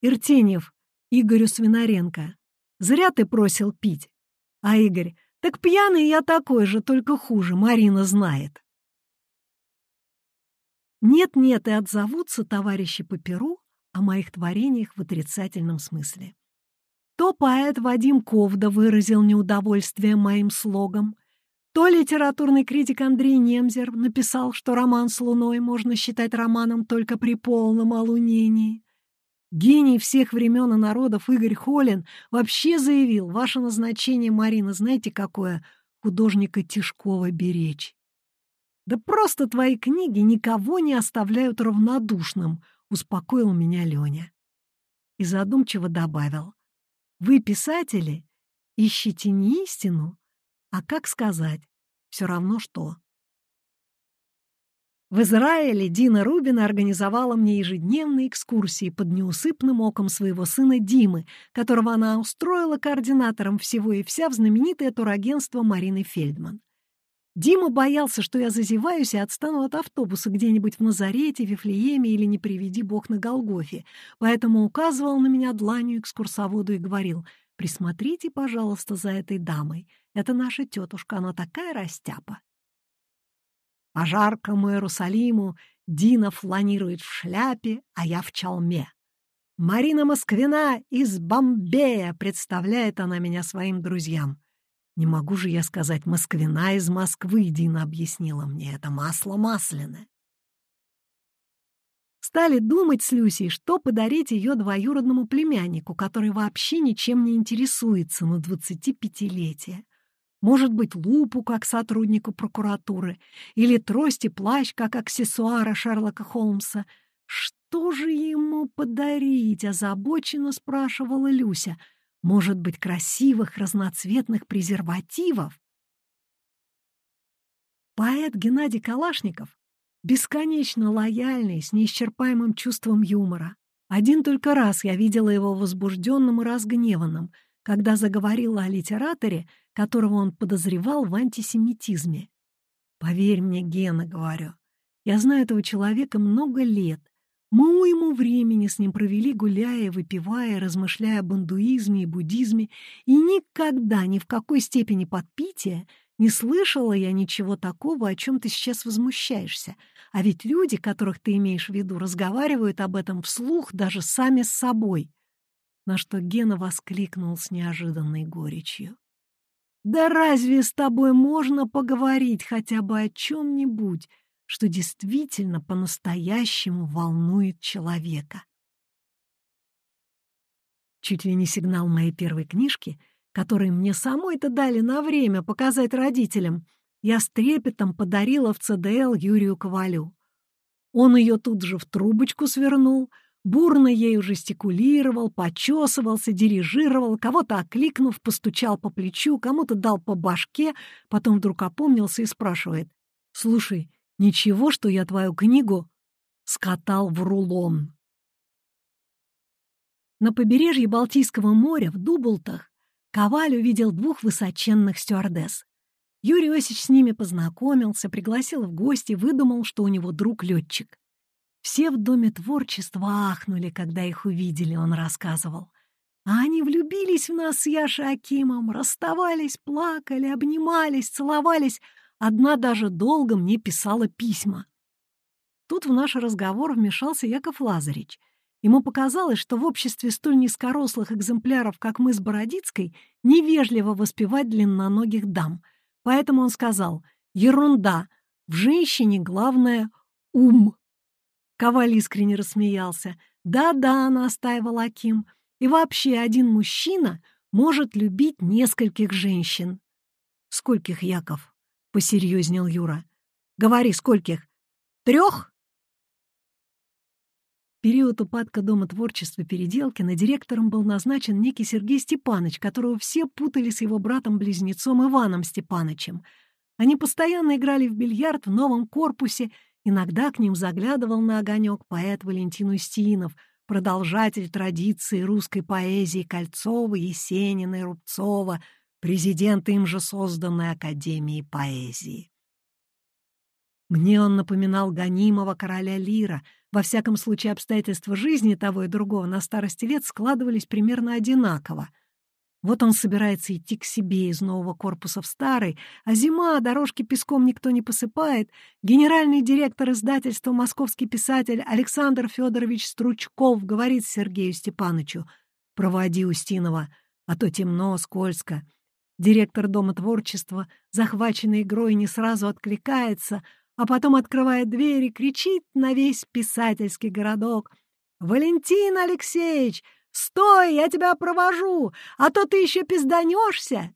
Иртеньев Игорю Свинаренко. Зря ты просил пить. А Игорь, так пьяный я такой же, только хуже, Марина знает. Нет-нет, и отзовутся товарищи по перу о моих творениях в отрицательном смысле. То поэт Вадим Ковда выразил неудовольствие моим слогом, то литературный критик Андрей Немзер написал, что роман с Луной можно считать романом только при полном олунении. Гений всех времен и народов Игорь Холин вообще заявил, ваше назначение, Марина, знаете какое? Художника Тишкова беречь. Да просто твои книги никого не оставляют равнодушным, успокоил меня Леня. И задумчиво добавил. Вы, писатели, ищите не истину, а как сказать, все равно что. В Израиле Дина Рубина организовала мне ежедневные экскурсии под неусыпным оком своего сына Димы, которого она устроила координатором всего и вся в знаменитое турагентство Марины Фельдман. Дима боялся, что я зазеваюсь и отстану от автобуса где-нибудь в Назарете, Вифлееме или, не приведи бог, на Голгофе, поэтому указывал на меня дланью экскурсоводу и говорил «Присмотрите, пожалуйста, за этой дамой. Это наша тетушка, она такая растяпа». По жаркому Иерусалиму Дина фланирует в шляпе, а я в чалме. Марина Москвина из Бомбея, представляет она меня своим друзьям. Не могу же я сказать «Москвина из Москвы», Дина объяснила мне, это масло масляное. Стали думать с Люсей, что подарить ее двоюродному племяннику, который вообще ничем не интересуется на 25-летие. Может быть, лупу, как сотруднику прокуратуры, или трость и плащ, как аксессуара Шерлока Холмса. Что же ему подарить, озабоченно спрашивала Люся. Может быть, красивых разноцветных презервативов? Поэт Геннадий Калашников бесконечно лояльный, с неисчерпаемым чувством юмора. Один только раз я видела его возбужденным и разгневанным, когда заговорила о литераторе, которого он подозревал в антисемитизме. «Поверь мне, Гена, — говорю, — я знаю этого человека много лет. Мы ему времени с ним провели, гуляя, выпивая, размышляя об индуизме и буддизме, и никогда, ни в какой степени подпития, не слышала я ничего такого, о чем ты сейчас возмущаешься. А ведь люди, которых ты имеешь в виду, разговаривают об этом вслух даже сами с собой. На что Гена воскликнул с неожиданной горечью. Да разве с тобой можно поговорить хотя бы о чем-нибудь, что действительно по-настоящему волнует человека? Чуть ли не сигнал моей первой книжки, который мне самой-то дали на время показать родителям, я с трепетом подарила в ЦДЛ Юрию Ковалю. Он ее тут же в трубочку свернул — бурно ею жестикулировал, почесывался, дирижировал, кого-то окликнув, постучал по плечу, кому-то дал по башке, потом вдруг опомнился и спрашивает. «Слушай, ничего, что я твою книгу скатал в рулон?» На побережье Балтийского моря, в Дублтах, Коваль увидел двух высоченных стюардесс. Юрий Осич с ними познакомился, пригласил в гости, выдумал, что у него друг-летчик. Все в Доме творчества ахнули, когда их увидели, он рассказывал. А они влюбились в нас с Яшей Акимом, расставались, плакали, обнимались, целовались. Одна даже долго мне писала письма. Тут в наш разговор вмешался Яков Лазарич. Ему показалось, что в обществе столь низкорослых экземпляров, как мы с Бородицкой, невежливо воспевать длинноногих дам. Поэтому он сказал «Ерунда! В женщине главное — ум!» Коваль искренне рассмеялся. «Да-да», — настаивал Аким, — «и вообще один мужчина может любить нескольких женщин». «Скольких, Яков?» — посерьезнел Юра. «Говори, скольких? Трех?» период упадка Дома творчества Переделкина директором был назначен некий Сергей Степанович, которого все путали с его братом-близнецом Иваном Степановичем. Они постоянно играли в бильярд в новом корпусе Иногда к ним заглядывал на огонек поэт Валентин Устинов, продолжатель традиции русской поэзии Кольцова, Есенина и Рубцова, президента им же созданной Академии поэзии. Мне он напоминал гонимого короля Лира. Во всяком случае, обстоятельства жизни того и другого на старости лет складывались примерно одинаково. Вот он собирается идти к себе из нового корпуса в старый, а зима, дорожки песком никто не посыпает. Генеральный директор издательства «Московский писатель» Александр Федорович Стручков говорит Сергею Степановичу «Проводи Устинова, а то темно, скользко». Директор Дома творчества, захваченный игрой, не сразу откликается — а потом открывает дверь и кричит на весь писательский городок. «Валентин Алексеевич, стой, я тебя провожу, а то ты еще пизданешься!»